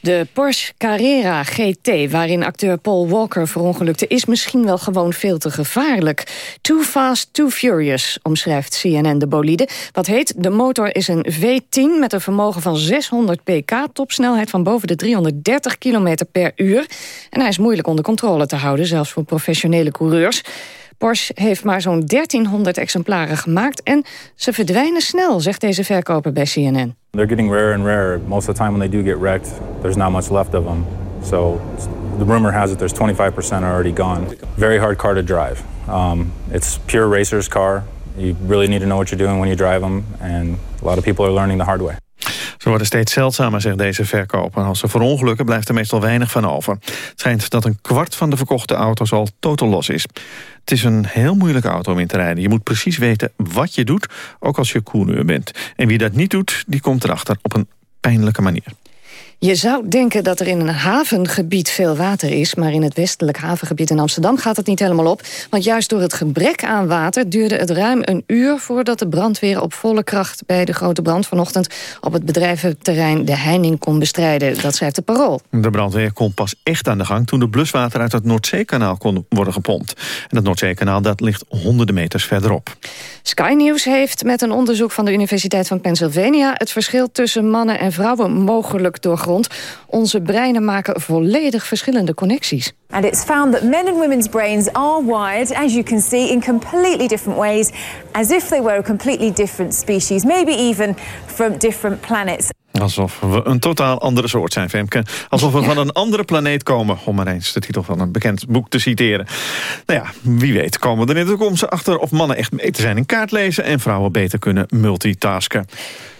S47: De Porsche Carrera GT, waarin acteur Paul Walker verongelukte... is misschien wel gewoon veel te gevaarlijk. Too fast, too furious, omschrijft CNN de bolide. Wat heet, de motor is een V10 met een vermogen van 600 pk... topsnelheid van boven de 330 km per uur. En hij is moeilijk onder controle te houden, zelfs voor professionele coureurs. Porsche heeft maar zo'n 1300 exemplaren gemaakt... en ze verdwijnen snel, zegt deze verkoper bij CNN.
S50: They're getting rarer and rarer. Most of the time when they do get wrecked, there's not much left of them. So the rumor has it there's 25% already gone. Very hard car to drive. Um, it's pure racer's car. You really need to know what you're doing when you drive them. And a lot of people are learning the hard way.
S2: Ze worden steeds zeldzamer, zegt deze verkoper. Als ze verongelukken blijft er meestal weinig van over. Het schijnt dat een kwart van de verkochte auto's al totaal los is. Het is een heel moeilijke auto om in te rijden. Je moet precies weten wat je doet, ook als je coureur bent. En wie dat niet doet, die komt erachter op een pijnlijke manier.
S47: Je zou denken dat er in een havengebied veel water is... maar in het westelijk havengebied in Amsterdam gaat het niet helemaal op. Want juist door het gebrek aan water duurde het ruim een uur... voordat de brandweer op volle kracht bij de grote brand vanochtend... op het bedrijventerrein De Heining kon bestrijden. Dat schrijft de parool.
S2: De brandweer kon pas echt aan de gang... toen de bluswater uit het Noordzeekanaal kon worden gepompt. En het Noordzeekanaal dat ligt honderden meters verderop.
S47: Sky News heeft met een onderzoek van de Universiteit van Pennsylvania... het verschil tussen mannen en vrouwen mogelijk doorgrond onze breinen maken volledig verschillende connecties.
S51: And it's found that men and women's brains are wired, as you can see, in completely different ways, as if they were a completely different species, maybe even from different planets.
S2: Alsof we een totaal andere soort zijn, Femke. Alsof we van een andere planeet komen, om maar eens de titel van een bekend boek te citeren. Nou ja, wie weet komen we er in de toekomst achter of mannen echt beter zijn in kaart lezen en vrouwen beter kunnen multitasken.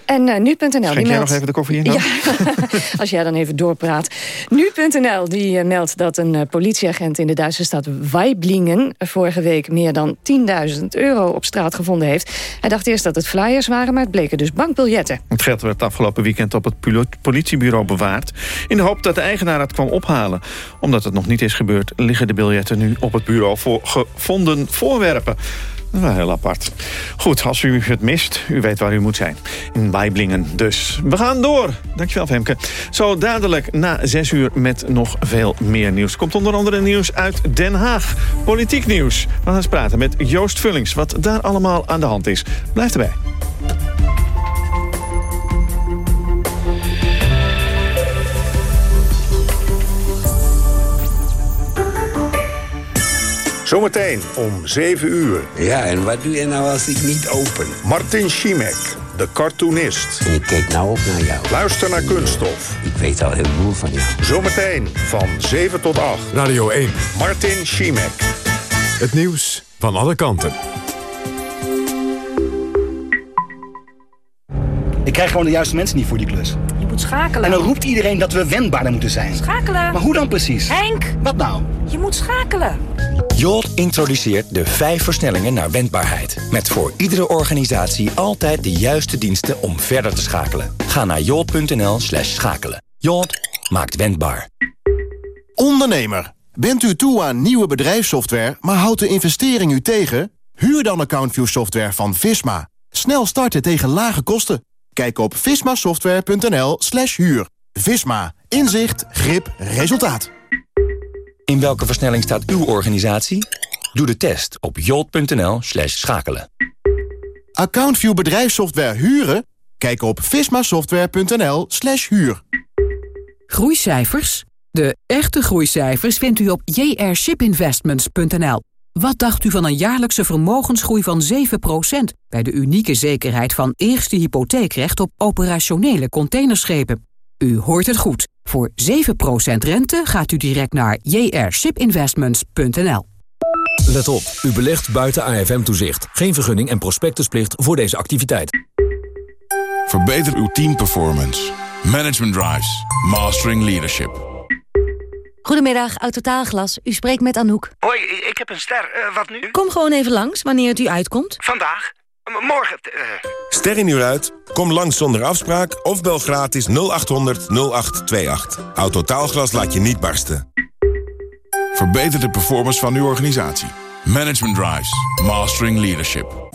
S47: En uh, nu.nl...
S2: Schenk jij meldt... nog even de koffie in dan?
S47: Ja, als jij dan even doorpraat. Nu.nl die uh, meldt dat een uh, politieagent in de Duitse stad Weiblingen... vorige week meer dan 10.000 euro op straat gevonden heeft. Hij dacht eerst dat het flyers waren, maar het bleken dus bankbiljetten.
S2: Het geld werd afgelopen weekend op het politiebureau bewaard... in de hoop dat de eigenaar het kwam ophalen. Omdat het nog niet is gebeurd, liggen de biljetten nu op het bureau... voor gevonden voorwerpen. Wel heel apart. Goed, als u het mist, u weet waar u moet zijn. In Bijblingen dus. We gaan door. Dankjewel, Femke. Zo dadelijk na zes uur met nog veel meer nieuws. Komt onder andere nieuws uit Den Haag. Politiek nieuws. We gaan eens praten met Joost Vullings. Wat daar allemaal aan de hand is. Blijf erbij.
S52: Zometeen om 7 uur.
S53: Ja, en wat doe je nou als ik niet open?
S52: Martin Schimek, de cartoonist.
S53: En ik kijk nou ook naar jou.
S52: Luister naar Kunststof.
S53: Ik weet al heel veel van jou.
S52: Zometeen van 7 tot 8.
S1: Radio 1.
S52: Martin Schimek.
S1: Het nieuws van alle kanten.
S54: Ik krijg gewoon de juiste mensen niet voor die klus.
S55: Je moet schakelen.
S54: En dan roept iedereen dat we wendbaarder moeten zijn.
S55: Schakelen.
S54: Maar hoe dan precies?
S55: Henk!
S54: Wat nou?
S55: Je moet schakelen.
S56: Jolt introduceert de vijf versnellingen naar wendbaarheid. Met voor iedere organisatie altijd de juiste diensten om verder te schakelen. Ga naar jolt.nl slash schakelen. Jolt maakt wendbaar.
S13: Ondernemer, bent u toe aan nieuwe bedrijfssoftware, maar houdt de investering u tegen? Huur dan AccountView software van Visma. Snel starten tegen lage kosten. Kijk op vismasoftware.nl slash huur. Visma. Inzicht, grip, resultaat.
S56: In welke versnelling staat uw organisatie? Doe de test op jolt.nl slash schakelen.
S13: AccountView bedrijfssoftware huren? Kijk op vismasoftware.nl slash huur.
S10: Groeicijfers? De echte groeicijfers vindt u op jrshipinvestments.nl. Wat dacht u van een jaarlijkse vermogensgroei van 7% bij de unieke zekerheid van eerste hypotheekrecht op operationele containerschepen? U hoort het goed. Voor 7% rente gaat u direct naar jrshipinvestments.nl.
S57: Let op, u belegt buiten AFM-toezicht. Geen vergunning en prospectusplicht voor deze activiteit.
S58: Verbeter uw teamperformance
S1: Management Drives. Mastering Leadership.
S10: Goedemiddag, Autotaalglas. U spreekt met Anouk.
S59: Hoi, ik heb een ster. Uh, wat nu?
S10: Kom gewoon even langs, wanneer het u uitkomt.
S59: Vandaag? Morgen? Uh...
S13: Ster in uur uit? Kom langs zonder afspraak of bel gratis 0800 0828. Autotaalglas laat je niet barsten.
S1: Verbeter de performance van uw organisatie. Management Drives. Mastering Leadership.